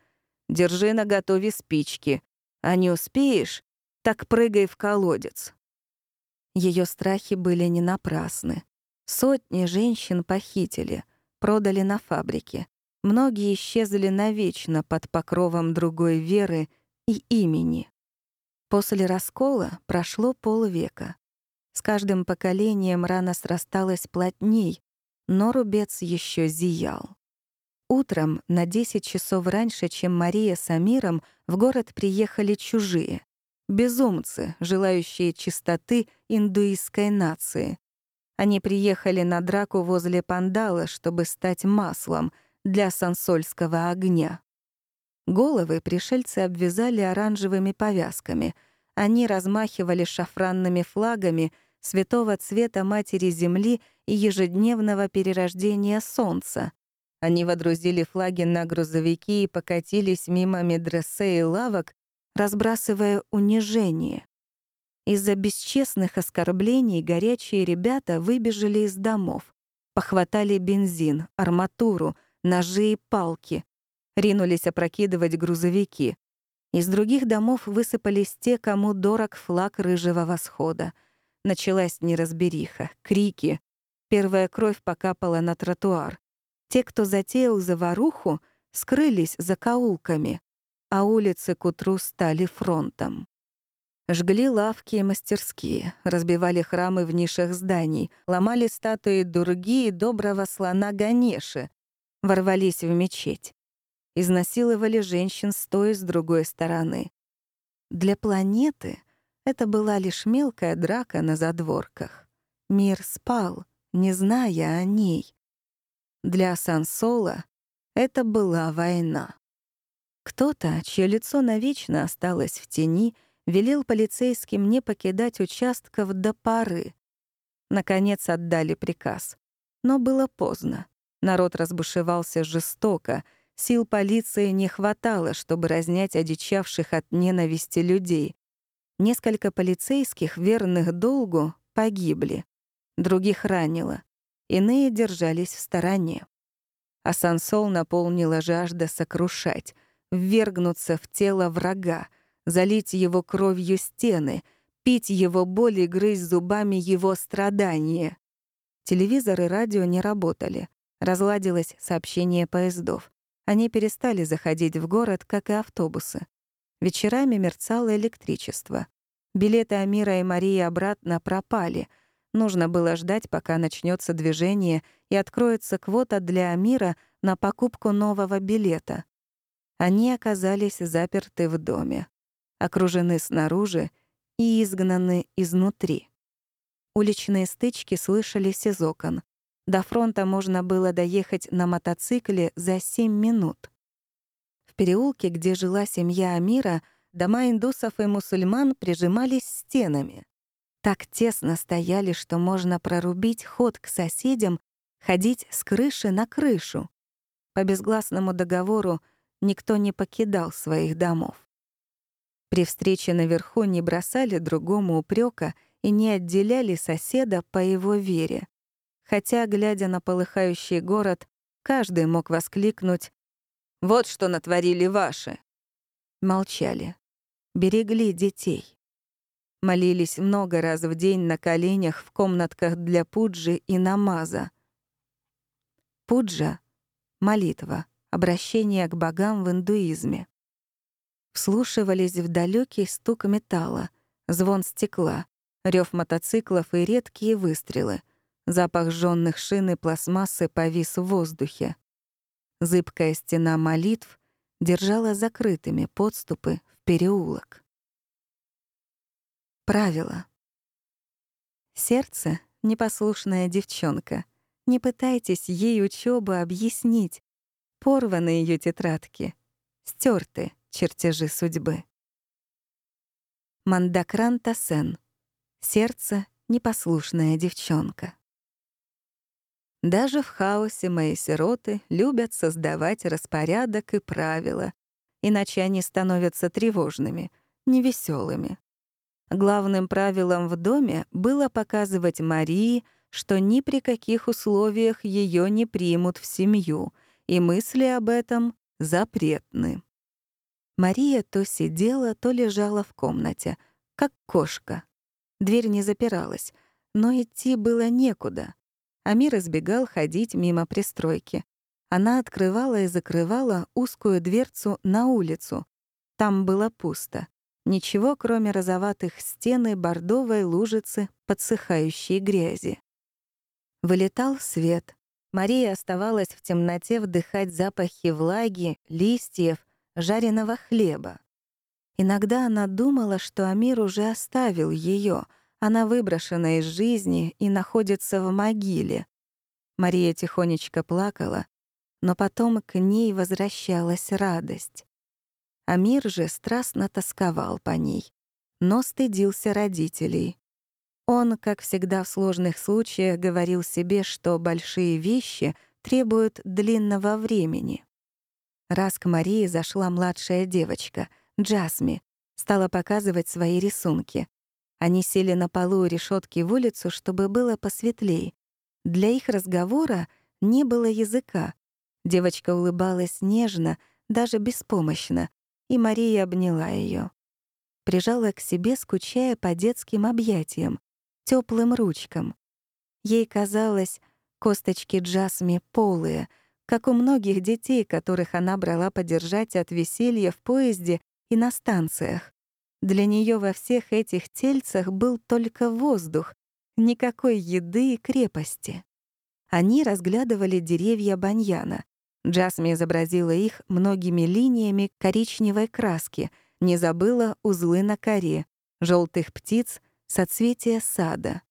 «Держи наготове спички, а не успеешь, так прыгай в колодец». Ее страхи были не напрасны. Сотни женщин похитили, продали на фабрике. Многие исчезли навечно под покровом другой веры и имени. После раскола прошло полвека. С каждым поколением рана срасталась плотней, но рубец еще зиял. Утром, на 10 часов раньше, чем Мария с Амиром, в город приехали чужие. Безумцы, желающие чистоты индуистской нации. Они приехали на драку возле пандала, чтобы стать маслом для сансольского огня. Головы пришельцы обвязали оранжевыми повязками — они размахивали шафранными флагами святого цвета Матери Земли и ежедневного перерождения Солнца. Они водрузили флаги на грузовики и покатились мимо медресе и лавок, разбрасывая унижение. Из-за бесчестных оскорблений горячие ребята выбежали из домов, похватали бензин, арматуру, ножи и палки, ринулись опрокидывать грузовики, из других домов высыпались те, кому дорог флаг рыжего восхода. Началась неразбериха, крики. Первая кровь покапала на тротуар. Те, кто затеял заваруху, скрылись за каулками, а улицы к утру стали фронтом. Жгли лавки и мастерские, разбивали храмы в нишах зданий, ломали статуи Дурги и доброго слона Ганеши, ворвались в мечеть. Изнасиловали женщин с той и с другой стороны. Для планеты это была лишь мелкая драка на задворках. Мир спал, не зная о ней. Для Сансола это была война. Кто-то, чье лицо навечно осталось в тени, велел полицейским не покидать участков до поры. Наконец отдали приказ. Но было поздно. Народ разбушевался жестоко, сил полиции не хватало, чтобы разнять одичавших от ненависти людей. Несколько полицейских, верных долгу, погибли. Других ранило. Иные держались в стороне. А Сансол наполнила жажда сокрушать, ввергнуться в тело врага, залить его кровью стены, пить его боль и грызть зубами его страдания. Телевизор и радио не работали. Разладилось сообщение поездов. Они перестали заходить в город, как и автобусы. Вечерами мерцало электричество. Билеты Амира и Марии обратно пропали — Нужно было ждать, пока начнется движение и откроется квота для Амира на покупку нового билета. Они оказались заперты в доме, окружены снаружи и изгнаны изнутри. Уличные стычки слышались из окон. До фронта можно было доехать на мотоцикле за 7 минут. В переулке, где жила семья Амира, дома индусов и мусульман прижимались стенами. Так тесно стояли, что можно прорубить ход к соседям, ходить с крыши на крышу. По безгласному договору никто не покидал своих домов. При встрече наверху не бросали другому упрека и не отделяли соседа по его вере. Хотя, глядя на полыхающий город, каждый мог воскликнуть «Вот что натворили ваши!» Молчали. Берегли детей молились много раз в день на коленях в комнатках для пуджи и намаза. Пуджа — молитва, обращение к богам в индуизме. Вслушивались в далекий стук металла, звон стекла, рев мотоциклов и редкие выстрелы. Запах жжённых шин и пластмассы повис в воздухе. Зыбкая стена молитв держала закрытыми подступы в переулок. Правило. Сердце — непослушная девчонка. Не пытайтесь ей учебу объяснить. Порваны ее тетрадки. Стерты чертежи судьбы. Мандакран Тасен. Сердце — непослушная девчонка. Даже в хаосе мои сироты любят создавать распорядок и правила, иначе они становятся тревожными, невеселыми. Главным правилом в доме было показывать Марии, что ни при каких условиях ее не примут в семью, и мысли об этом запретны. Мария то сидела, то лежала в комнате, как кошка. Дверь не запиралась, но идти было некуда. Амир избегал ходить мимо пристройки. Она открывала и закрывала узкую дверцу на улицу. Там было пусто. Ничего, кроме розоватых стен и бордовой лужицы подсыхающей грязи. Вылетал свет. Мария оставалась в темноте вдыхать запахи влаги, листьев, жареного хлеба. Иногда она думала, что Амир уже оставил ее, она выброшена из жизни и находится в могиле. Мария тихонечко плакала, но потом к ней возвращалась радость. Амир же страстно тосковал по ней, но стыдился родителей. Он, как всегда в сложных случаях, говорил себе, что большие вещи требуют длинного времени. Раз к Марии зашла младшая девочка, Джасми, стала показывать свои рисунки. Они сели на полу у решетки в улицу, чтобы было посветлей. Для их разговора не было языка. Девочка улыбалась нежно, даже беспомощно, и Мария обняла ее, Прижала к себе, скучая по детским объятиям, теплым ручкам. Ей казалось, косточки Джасми полые, как у многих детей, которых она брала подержать от веселья в поезде и на станциях. Для нее во всех этих тельцах был только воздух, никакой еды и крепости. Они разглядывали деревья баньяна. Джасми изобразила их многими линиями коричневой краски, не забыла узлы на коре, желтых птиц, соцветия сада.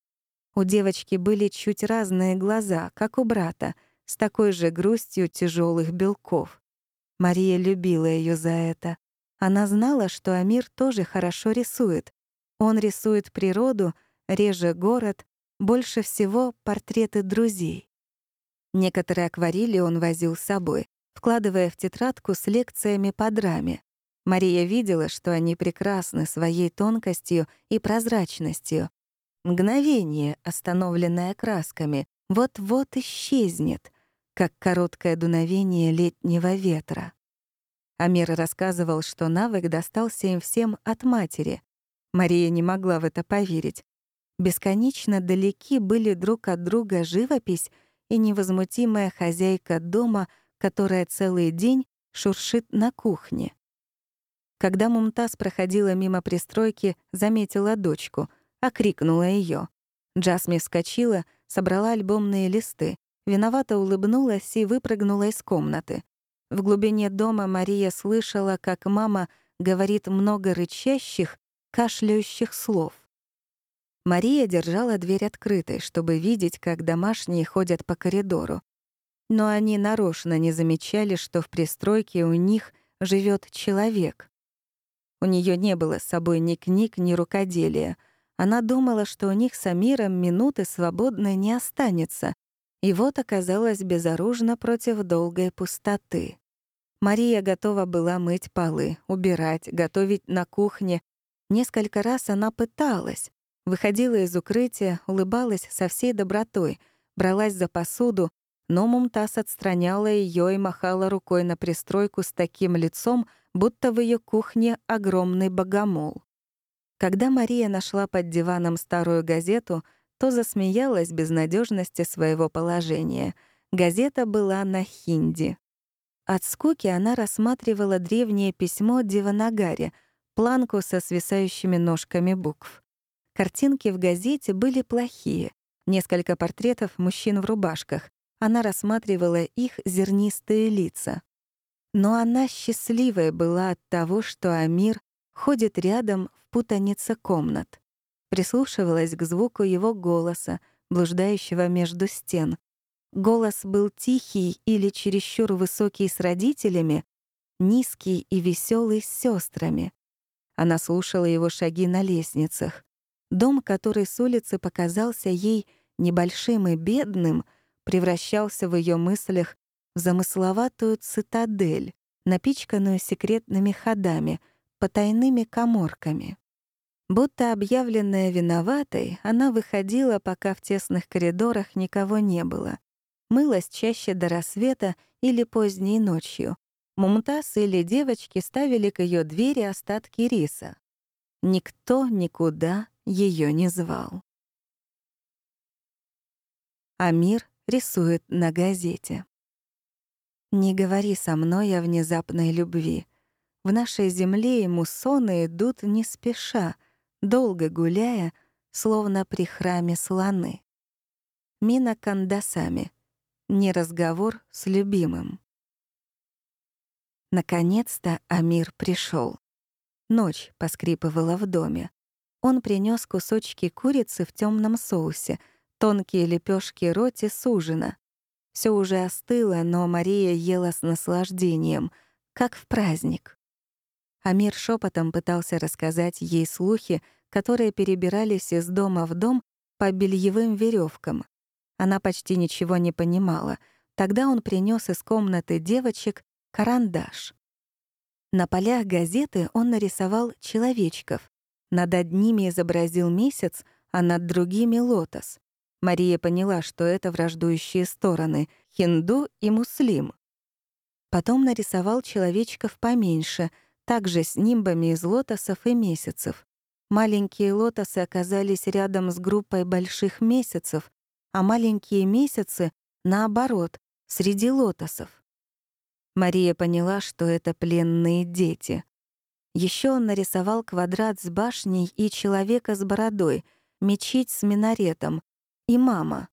У девочки были чуть разные глаза, как у брата, с такой же грустью тяжелых белков. Мария любила ее за это. Она знала, что Амир тоже хорошо рисует. Он рисует природу, реже город, больше всего портреты друзей. Некоторые акварели он возил с собой, вкладывая в тетрадку с лекциями по драме. Мария видела, что они прекрасны своей тонкостью и прозрачностью. Мгновение, остановленное красками, вот-вот исчезнет, как короткое дуновение летнего ветра. Амир рассказывал, что навык достался им всем от матери. Мария не могла в это поверить. Бесконечно далеки были друг от друга живопись и невозмутимая хозяйка дома, которая целый день шуршит на кухне. Когда Мумтаз проходила мимо пристройки, заметила дочку, окрикнула ее. Джасми вскочила, собрала альбомные листы, виновато улыбнулась и выпрыгнула из комнаты. В глубине дома Мария слышала, как мама говорит много рычащих, кашляющих слов. Мария держала дверь открытой, чтобы видеть, как домашние ходят по коридору. Но они нарочно не замечали, что в пристройке у них живет человек. У нее не было с собой ни книг, ни рукоделия. Она думала, что у них с Амиром минуты свободной не останется, и вот оказалась безоружна против долгой пустоты. Мария готова была мыть полы, убирать, готовить на кухне. Несколько раз она пыталась. Выходила из укрытия, улыбалась со всей добротой, бралась за посуду, но Мумтаз отстраняла ее и махала рукой на пристройку с таким лицом, будто в ее кухне огромный богомол. Когда Мария нашла под диваном старую газету, то засмеялась безнадежности своего положения. Газета была на хинди. От скуки она рассматривала древнее письмо Диванагари, планку со свисающими ножками букв. Картинки в газете были плохие. Несколько портретов мужчин в рубашках. Она рассматривала их зернистые лица. Но она счастливая была от того, что Амир ходит рядом в путанице комнат. Прислушивалась к звуку его голоса, блуждающего между стен, Голос был тихий или чересчур высокий с родителями, низкий и веселый с сестрами. Она слушала его шаги на лестницах. Дом, который с улицы показался ей небольшим и бедным, превращался в ее мыслях в замысловатую цитадель, напичканную секретными ходами, потайными коморками. Будто объявленная виноватой, она выходила, пока в тесных коридорах никого не было мылась чаще до рассвета или поздней ночью. Мумтаз или девочки ставили к ее двери остатки риса. Никто никуда ее не звал. Амир рисует на газете. «Не говори со мной о внезапной любви. В нашей земле муссоны идут не спеша, долго гуляя, словно при храме слоны». Мина Кандасами — не разговор с любимым. Наконец-то Амир пришел. Ночь поскрипывала в доме. Он принес кусочки курицы в темном соусе, тонкие лепешки роти с ужина. Все уже остыло, но Мария ела с наслаждением, как в праздник. Амир шепотом пытался рассказать ей слухи, которые перебирались из дома в дом по бельевым веревкам. Она почти ничего не понимала. Тогда он принес из комнаты девочек карандаш. На полях газеты он нарисовал человечков. Над одними изобразил месяц, а над другими — лотос. Мария поняла, что это враждующие стороны — хинду и муслим. Потом нарисовал человечков поменьше, также с нимбами из лотосов и месяцев. Маленькие лотосы оказались рядом с группой больших месяцев, а маленькие месяцы, наоборот, среди лотосов. Мария поняла, что это пленные дети. Еще он нарисовал квадрат с башней и человека с бородой, мечеть с минаретом и мама.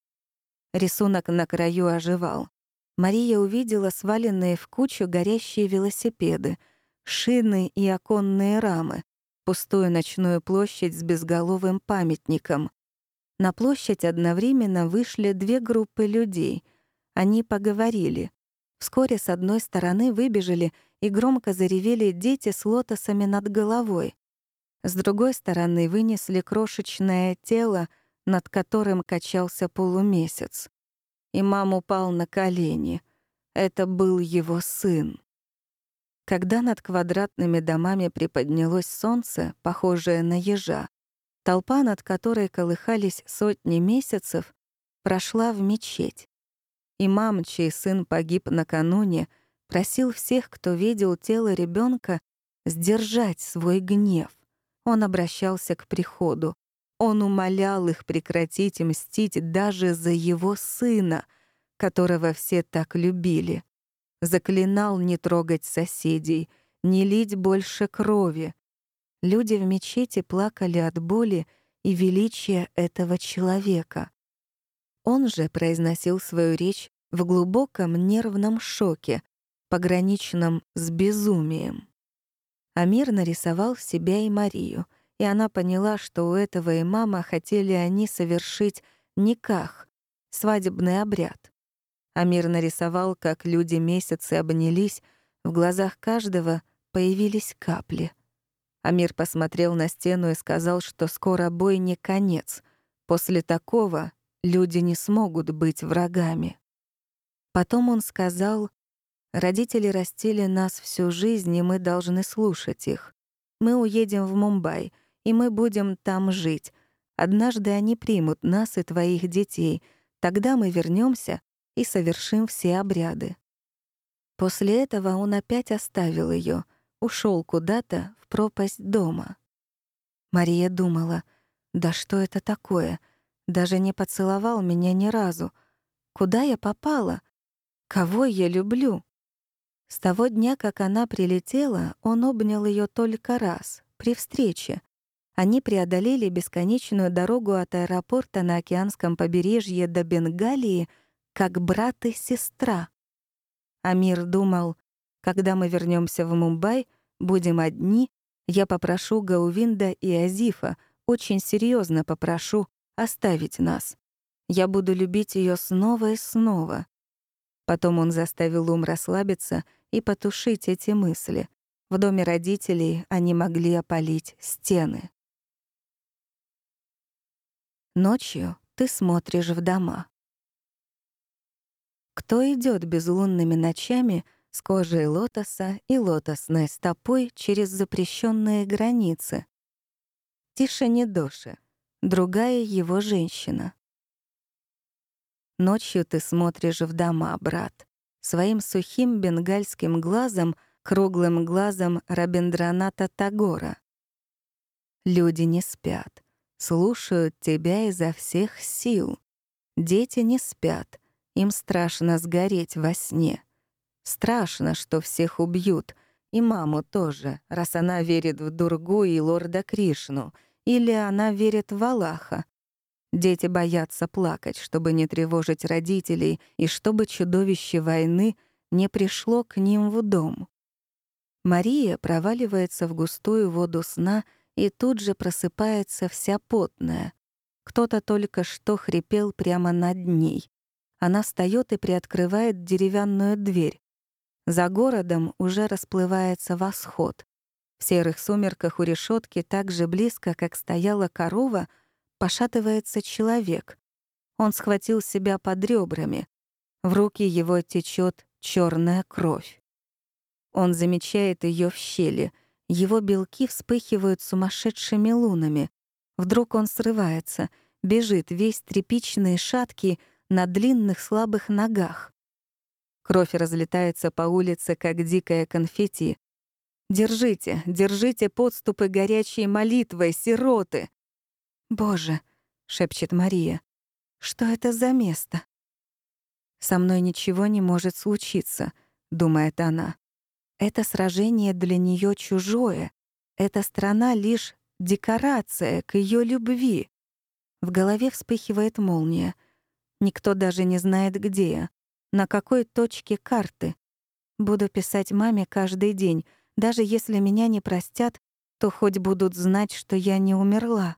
Рисунок на краю оживал. Мария увидела сваленные в кучу горящие велосипеды, шины и оконные рамы, пустую ночную площадь с безголовым памятником. На площадь одновременно вышли две группы людей. Они поговорили. Вскоре с одной стороны выбежали и громко заревели дети с лотосами над головой. С другой стороны вынесли крошечное тело, над которым качался полумесяц. Имам упал на колени. Это был его сын. Когда над квадратными домами приподнялось солнце, похожее на ежа, толпа, над которой колыхались сотни месяцев, прошла в мечеть. Имам, чей сын погиб накануне, просил всех, кто видел тело ребенка, сдержать свой гнев. Он обращался к приходу. Он умолял их прекратить мстить даже за его сына, которого все так любили. Заклинал не трогать соседей, не лить больше крови. Люди в мечети плакали от боли и величия этого человека. Он же произносил свою речь в глубоком нервном шоке, пограничном с безумием. Амир нарисовал себя и Марию, и она поняла, что у этого имама хотели они совершить никах, свадебный обряд. Амир нарисовал, как люди месяцы обнялись, в глазах каждого появились капли. Амир посмотрел на стену и сказал, что скоро бой не конец. После такого люди не смогут быть врагами. Потом он сказал, «Родители растили нас всю жизнь, и мы должны слушать их. Мы уедем в Мумбай, и мы будем там жить. Однажды они примут нас и твоих детей. Тогда мы вернемся и совершим все обряды». После этого он опять оставил ее, ушел куда-то в пропасть дома. Мария думала, «Да что это такое?» Даже не поцеловал меня ни разу. Куда я попала? Кого я люблю? С того дня, как она прилетела, он обнял ее только раз, при встрече. Они преодолели бесконечную дорогу от аэропорта на океанском побережье до Бенгалии, как брат и сестра. Амир думал, когда мы вернемся в Мумбай, будем одни, я попрошу Гаувинда и Азифа, очень серьезно попрошу, оставить нас. Я буду любить ее снова и снова. Потом он заставил ум расслабиться и потушить эти мысли. В доме родителей они могли опалить стены. Ночью ты смотришь в дома. Кто идет безлунными ночами с кожей лотоса и лотосной стопой через запрещенные границы? Тише не души другая его женщина. Ночью ты смотришь в дома, брат, своим сухим бенгальским глазом, круглым глазом Рабиндраната Тагора. Люди не спят, слушают тебя изо всех сил. Дети не спят, им страшно сгореть во сне. Страшно, что всех убьют, и маму тоже, раз она верит в Дургу и лорда Кришну — или она верит в Аллаха. Дети боятся плакать, чтобы не тревожить родителей и чтобы чудовище войны не пришло к ним в дом. Мария проваливается в густую воду сна и тут же просыпается вся потная. Кто-то только что хрипел прямо над ней. Она встаёт и приоткрывает деревянную дверь. За городом уже расплывается восход. В серых сумерках у решетки так же близко, как стояла корова, пошатывается человек. Он схватил себя под ребрами. В руки его течет черная кровь. Он замечает ее в щели. Его белки вспыхивают сумасшедшими лунами. Вдруг он срывается, бежит весь тряпичный и шаткий на длинных слабых ногах. Кровь разлетается по улице, как дикая конфетти. Держите, держите подступы горячей молитвой, сироты. Боже, шепчет Мария. Что это за место? «Со мной ничего не может случиться», — думает она. Это сражение для нее чужое. Эта страна — лишь декорация к ее любви. В голове вспыхивает молния. Никто даже не знает, где я, на какой точке карты. Буду писать маме каждый день. Даже если меня не простят, то хоть будут знать, что я не умерла.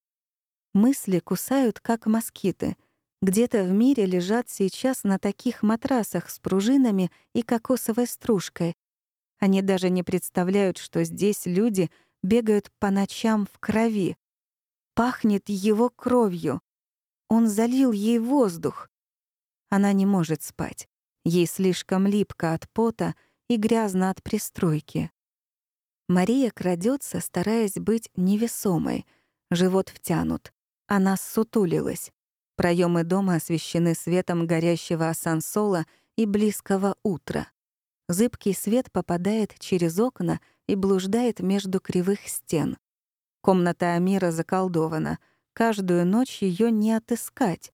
Мысли кусают, как москиты. Где-то в мире лежат сейчас на таких матрасах с пружинами и кокосовой стружкой. Они даже не представляют, что здесь люди бегают по ночам в крови. Пахнет его кровью. Он залил ей воздух. Она не может спать. Ей слишком липко от пота и грязно от пристройки. Мария крадется, стараясь быть невесомой. Живот втянут. Она ссутулилась. Проемы дома освещены светом горящего асансола и близкого утра. Зыбкий свет попадает через окна и блуждает между кривых стен. Комната Амира заколдована. Каждую ночь ее не отыскать.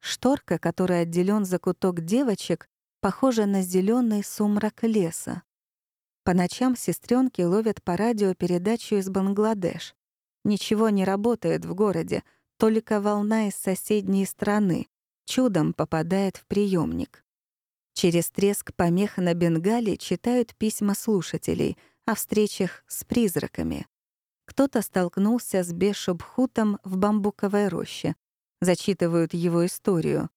Шторка, которой отделен закуток девочек, похожа на зеленый сумрак леса. По ночам сестренки ловят по радио передачу из Бангладеш. Ничего не работает в городе, только волна из соседней страны чудом попадает в приемник. Через треск помех на Бенгале читают письма слушателей о встречах с призраками. Кто-то столкнулся с Бешобхутом в бамбуковой роще. Зачитывают его историю.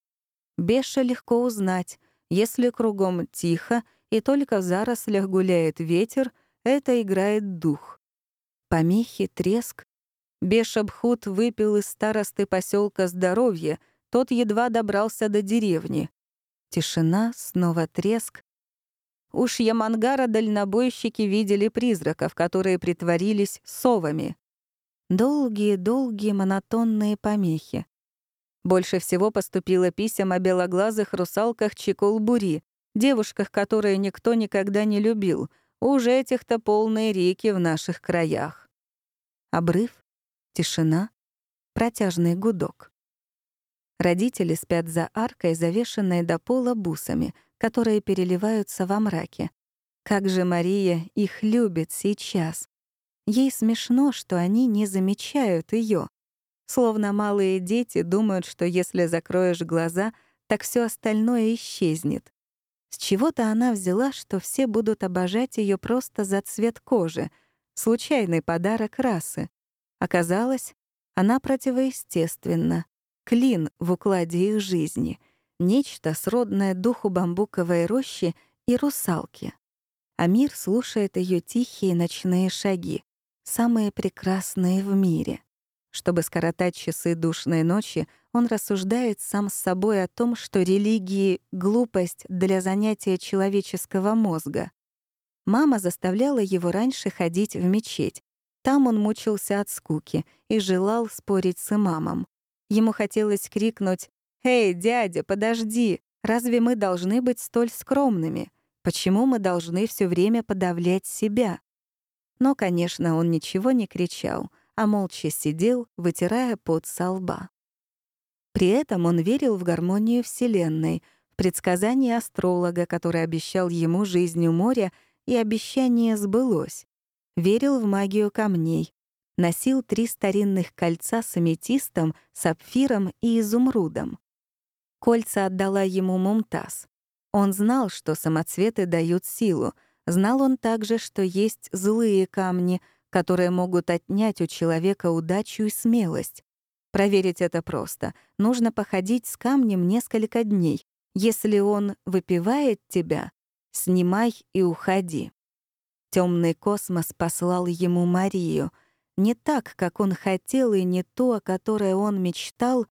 Беша легко узнать. Если кругом тихо и только в зарослях гуляет ветер, это играет дух. Помехи, треск, Бешабхут выпил из старосты поселка здоровье, тот едва добрался до деревни. Тишина, снова треск. Уж Ямангара дальнобойщики видели призраков, которые притворились совами. Долгие-долгие монотонные помехи. Больше всего поступило писем о белоглазых русалках Чиколбури, девушках, которые никто никогда не любил. Уже этих-то полные реки в наших краях. Обрыв, Тишина, протяжный гудок. Родители спят за аркой, завешенной до пола бусами, которые переливаются во мраке. Как же Мария их любит сейчас. Ей смешно, что они не замечают ее. Словно малые дети думают, что если закроешь глаза, так все остальное исчезнет. С чего-то она взяла, что все будут обожать ее просто за цвет кожи, случайный подарок расы. Оказалось, она противоестественна, клин в укладе их жизни, нечто сродное духу бамбуковой рощи и русалки. Амир слушает ее тихие ночные шаги, самые прекрасные в мире. Чтобы скоротать часы душной ночи, он рассуждает сам с собой о том, что религии — глупость для занятия человеческого мозга. Мама заставляла его раньше ходить в мечеть, там он мучился от скуки и желал спорить с имамом. Ему хотелось крикнуть «Эй, дядя, подожди! Разве мы должны быть столь скромными? Почему мы должны все время подавлять себя?» Но, конечно, он ничего не кричал, а молча сидел, вытирая пот со лба. При этом он верил в гармонию Вселенной, в предсказание астролога, который обещал ему жизнь у моря, и обещание сбылось верил в магию камней, носил три старинных кольца с аметистом, сапфиром и изумрудом. Кольца отдала ему Мумтаз. Он знал, что самоцветы дают силу, знал он также, что есть злые камни, которые могут отнять у человека удачу и смелость. Проверить это просто. Нужно походить с камнем несколько дней. Если он выпивает тебя, снимай и уходи. Темный космос послал ему Марию. Не так, как он хотел, и не то, о которой он мечтал,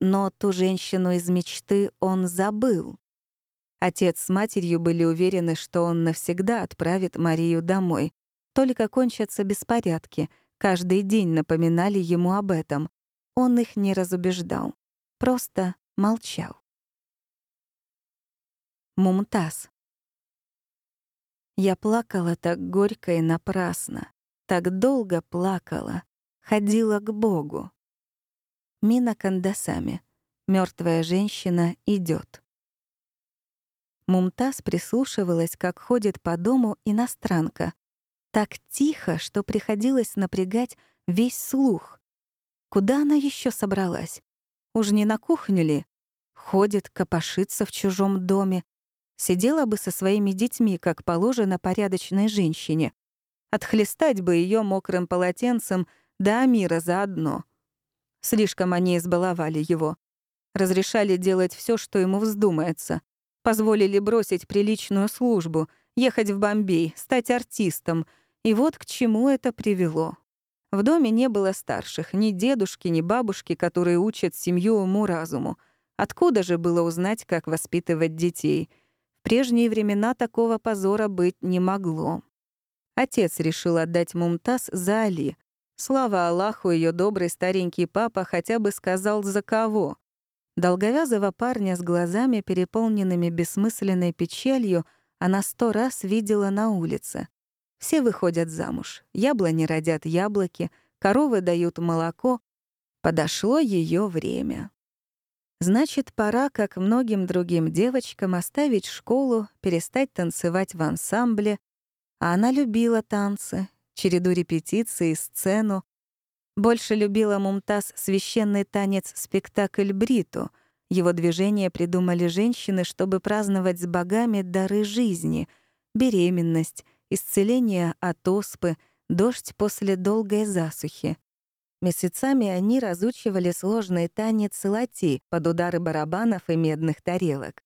но ту женщину из мечты он забыл. Отец с матерью были уверены, что он навсегда отправит Марию домой. Только кончатся беспорядки. Каждый день напоминали ему об этом. Он их не разубеждал. Просто молчал. Мумтаз. Я плакала так горько и напрасно, так долго плакала, ходила к Богу. Мина Кандасами. Мертвая женщина идет. Мумтаз прислушивалась, как ходит по дому иностранка. Так тихо, что приходилось напрягать весь слух. Куда она еще собралась? Уж не на кухню ли? Ходит, копошится в чужом доме. Сидела бы со своими детьми, как положено порядочной женщине. Отхлестать бы ее мокрым полотенцем, да Амира заодно. Слишком они избаловали его. Разрешали делать все, что ему вздумается. Позволили бросить приличную службу, ехать в Бомбей, стать артистом. И вот к чему это привело. В доме не было старших, ни дедушки, ни бабушки, которые учат семью уму-разуму. Откуда же было узнать, как воспитывать детей? В прежние времена такого позора быть не могло. Отец решил отдать Мумтаз за Али. Слава Аллаху, ее добрый старенький папа хотя бы сказал, за кого. Долговязого парня с глазами, переполненными бессмысленной печалью, она сто раз видела на улице. Все выходят замуж, яблони родят яблоки, коровы дают молоко. Подошло ее время. Значит, пора, как многим другим девочкам, оставить школу, перестать танцевать в ансамбле. А она любила танцы, череду репетиций сцену, больше любила Мумтаз священный танец-спектакль «Бриту». Его движения придумали женщины, чтобы праздновать с богами дары жизни, беременность, исцеление от оспы, дождь после долгой засухи. Месяцами они разучивали сложный танец лати под удары барабанов и медных тарелок.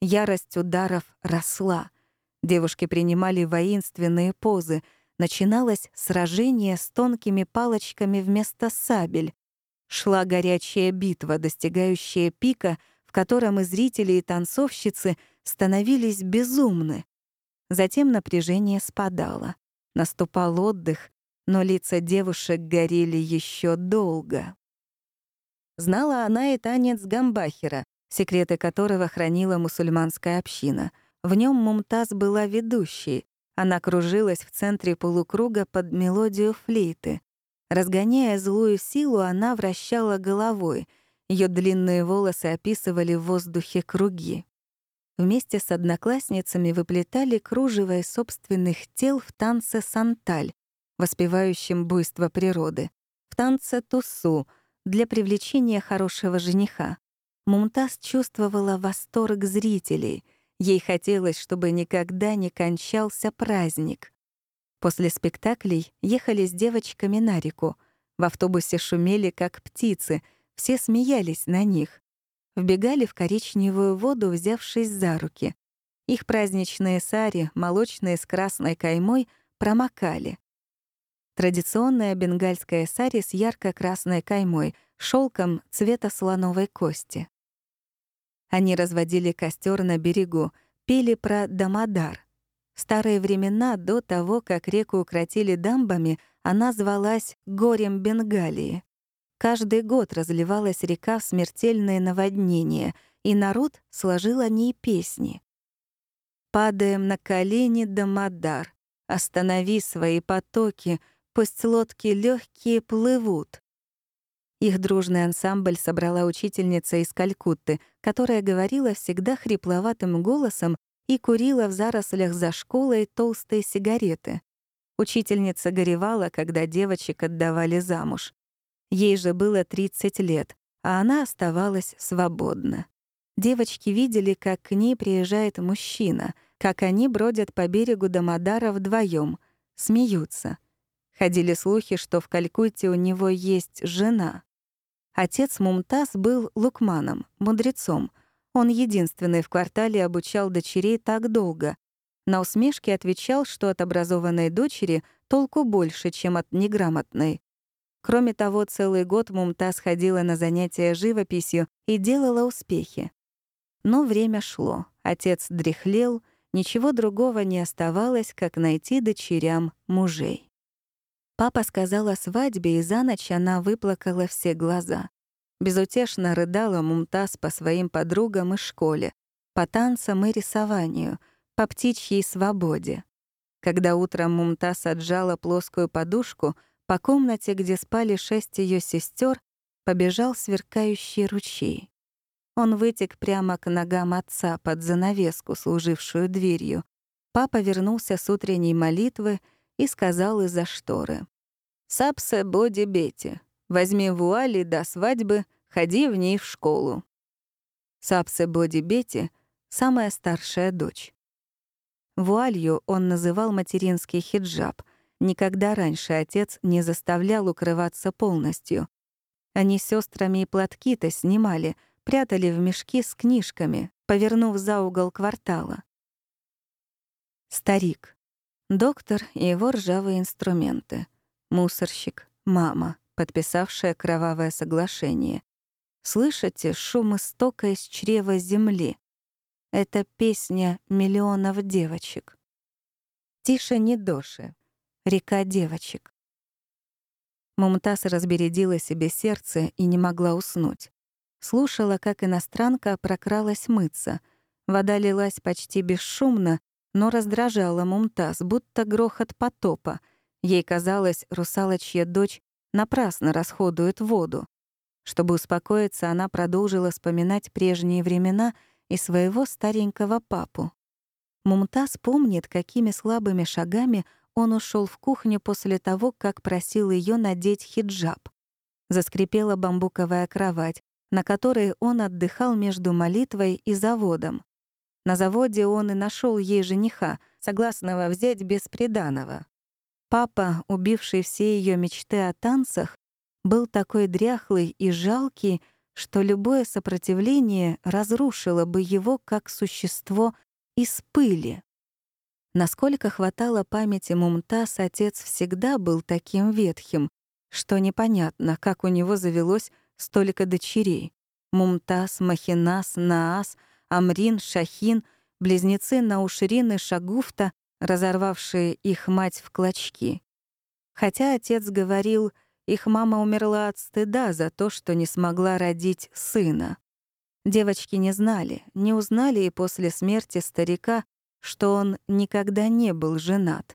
Ярость ударов росла. Девушки принимали воинственные позы — начиналось сражение с тонкими палочками вместо сабель. Шла горячая битва, достигающая пика, в котором и зрители, и танцовщицы становились безумны. Затем напряжение спадало. Наступал отдых, но лица девушек горели еще долго. Знала она и танец Гамбахера, секреты которого хранила мусульманская община. В нем Мумтаз была ведущей, она кружилась в центре полукруга под мелодию флейты. Разгоняя злую силу, она вращала головой. Ее длинные волосы описывали в воздухе круги. Вместе с одноклассницами выплетали кружево из собственных тел в танце санталь, воспевающем буйство природы, в танце тусу для привлечения хорошего жениха. Мумтаз чувствовала восторг зрителей — Ей хотелось, чтобы никогда не кончался праздник. После спектаклей ехали с девочками на реку. В автобусе шумели, как птицы, все смеялись на них. Вбегали в коричневую воду, взявшись за руки. Их праздничные сари, молочные с красной каймой, промокали. Традиционная бенгальская сари с ярко-красной каймой, шелком цвета слоновой кости. Они разводили костер на берегу, пели про Дамадар. В старые времена, до того, как реку укротили дамбами, она звалась «Горем Бенгалии». Каждый год разливалась река в смертельное наводнение, и народ сложил о ней песни. «Падаем на колени, Дамадар, останови свои потоки, пусть лодки легкие плывут. Их дружный ансамбль собрала учительница из Калькутты, которая говорила всегда хрипловатым голосом и курила в зарослях за школой толстые сигареты. Учительница горевала, когда девочек отдавали замуж. Ей же было 30 лет, а она оставалась свободна. Девочки видели, как к ней приезжает мужчина, как они бродят по берегу Дамадара вдвоем, смеются. Ходили слухи, что в Калькутте у него есть жена. Отец Мумтаз был лукманом, мудрецом. Он единственный в квартале обучал дочерей так долго. На усмешки отвечал, что от образованной дочери толку больше, чем от неграмотной. Кроме того, целый год Мумтаз ходила на занятия живописью и делала успехи. Но время шло, отец дряхлел, ничего другого не оставалось, как найти дочерям мужей. Папа сказал о свадьбе, и за ночь она выплакала все глаза. Безутешно рыдала Мумтаз по своим подругам и школе, по танцам и рисованию, по птичьей свободе. Когда утром Мумтаз отжала плоскую подушку, по комнате, где спали шесть ее сестер, побежал сверкающий ручей. Он вытек прямо к ногам отца под занавеску, служившую дверью. Папа вернулся с утренней молитвы и сказал из-за шторы. «Сапсе боди бети. Возьми вуали до свадьбы, ходи в ней в школу». Сапсе боди бети — самая старшая дочь. Вуалью он называл материнский хиджаб. Никогда раньше отец не заставлял укрываться полностью. Они с сестрами и платки-то снимали, прятали в мешки с книжками, повернув за угол квартала. Старик. Доктор и его ржавые инструменты. Мусорщик. Мама, подписавшая кровавое соглашение. Слышите шум истока из чрева земли? Это песня миллионов девочек. Тише не доши. Река девочек. Мумтаз разбередила себе сердце и не могла уснуть. Слушала, как иностранка прокралась мыться. Вода лилась почти бесшумно, но раздражала Мумтаз, будто грохот потопа. Ей казалось, русалочья дочь напрасно расходует воду. Чтобы успокоиться, она продолжила вспоминать прежние времена — и своего старенького папу. Мумтаз помнит, какими слабыми шагами он ушел в кухню после того, как просил ее надеть хиджаб. Заскрипела бамбуковая кровать, на которой он отдыхал между молитвой и заводом. На заводе он и нашел ей жениха, согласного взять без приданого. Папа, убивший все ее мечты о танцах, был такой дряхлый и жалкий, что любое сопротивление разрушило бы его как существо из пыли. Насколько хватало памяти Мумтаз, отец всегда был таким ветхим, что непонятно, как у него завелось столько дочерей. Мумтаз, Махинас, Наас, Амрин, Шахин, близнецы Наушрин и Шагуфта, разорвавшие их мать в клочки. Хотя отец говорил — их мама умерла от стыда за то, что не смогла родить сына. Девочки не знали, не узнали и после смерти старика, что он никогда не был женат.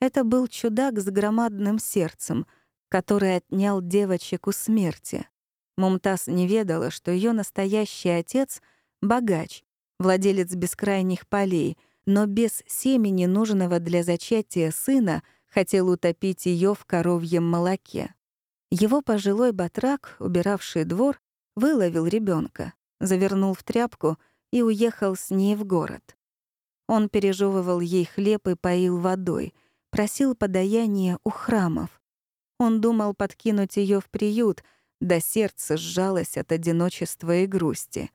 Это был чудак с громадным сердцем, который отнял девочек у смерти. Мумтаз не ведала, что ее настоящий отец — богач, владелец бескрайних полей, но без семени, нужного для зачатия сына, хотел утопить ее в коровьем молоке. Его пожилой батрак, убиравший двор, выловил ребенка, завернул в тряпку и уехал с ней в город. Он пережевывал ей хлеб и поил водой, просил подаяния у храмов. Он думал подкинуть ее в приют, да сердце сжалось от одиночества и грусти.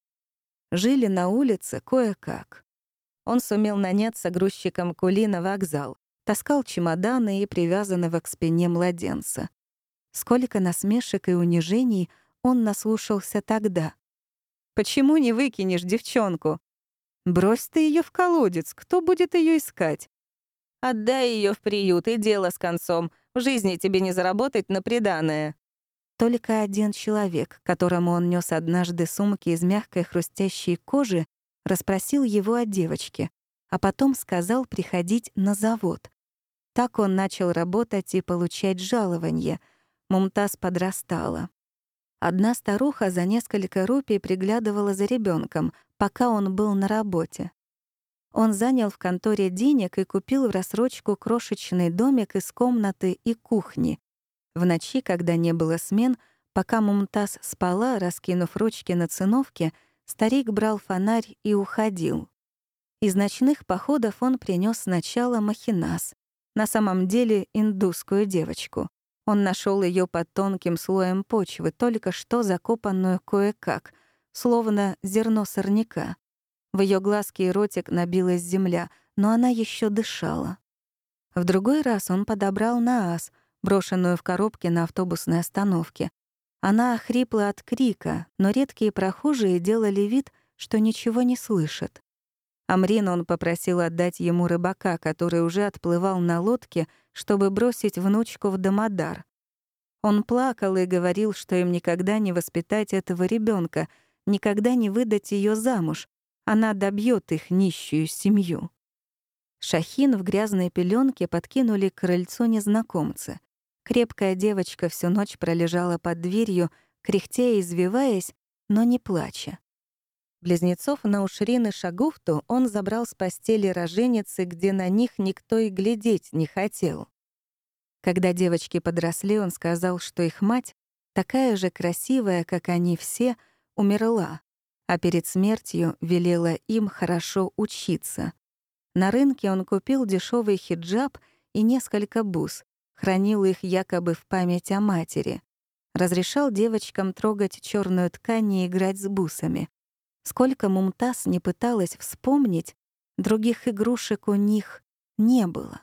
Жили на улице кое-как. Он сумел наняться грузчиком кули на вокзал, таскал чемоданы и привязанного к спине младенца. Сколько насмешек и унижений он наслушался тогда. «Почему не выкинешь девчонку? Брось ты ее в колодец, кто будет ее искать? Отдай ее в приют, и дело с концом. В жизни тебе не заработать на приданое». Только один человек, которому он нес однажды сумки из мягкой хрустящей кожи, расспросил его о девочке, а потом сказал приходить на завод. Так он начал работать и получать жалование — Мумтаз подрастала. Одна старуха за несколько рупий приглядывала за ребенком, пока он был на работе. Он занял в конторе денег и купил в рассрочку крошечный домик из комнаты и кухни. В ночи, когда не было смен, пока Мумтаз спала, раскинув ручки на циновке, старик брал фонарь и уходил. Из ночных походов он принес сначала махинас, на самом деле индусскую девочку. Он нашел ее под тонким слоем почвы, только что закопанную кое-как, словно зерно сорняка. В ее глазки и ротик набилась земля, но она еще дышала. В другой раз он подобрал Наас, брошенную в коробке на автобусной остановке. Она охрипла от крика, но редкие прохожие делали вид, что ничего не слышат. Амрин он попросил отдать ему рыбака, который уже отплывал на лодке, чтобы бросить внучку в Дамодар. Он плакал и говорил, что им никогда не воспитать этого ребенка, никогда не выдать ее замуж. Она добьет их нищую семью. Шахин в грязной пеленке подкинули к крыльцу незнакомца. Крепкая девочка всю ночь пролежала под дверью, кряхтя и извиваясь, но не плача. Близнецов Наушрин и Шагуфту он забрал с постели роженицы, где на них никто и глядеть не хотел. Когда девочки подросли, он сказал, что их мать, такая же красивая, как они все, умерла, а перед смертью велела им хорошо учиться. На рынке он купил дешевый хиджаб и несколько бус, хранил их якобы в память о матери. Разрешал девочкам трогать черную ткань и играть с бусами. Сколько Мумтаз не пыталась вспомнить, других игрушек у них не было.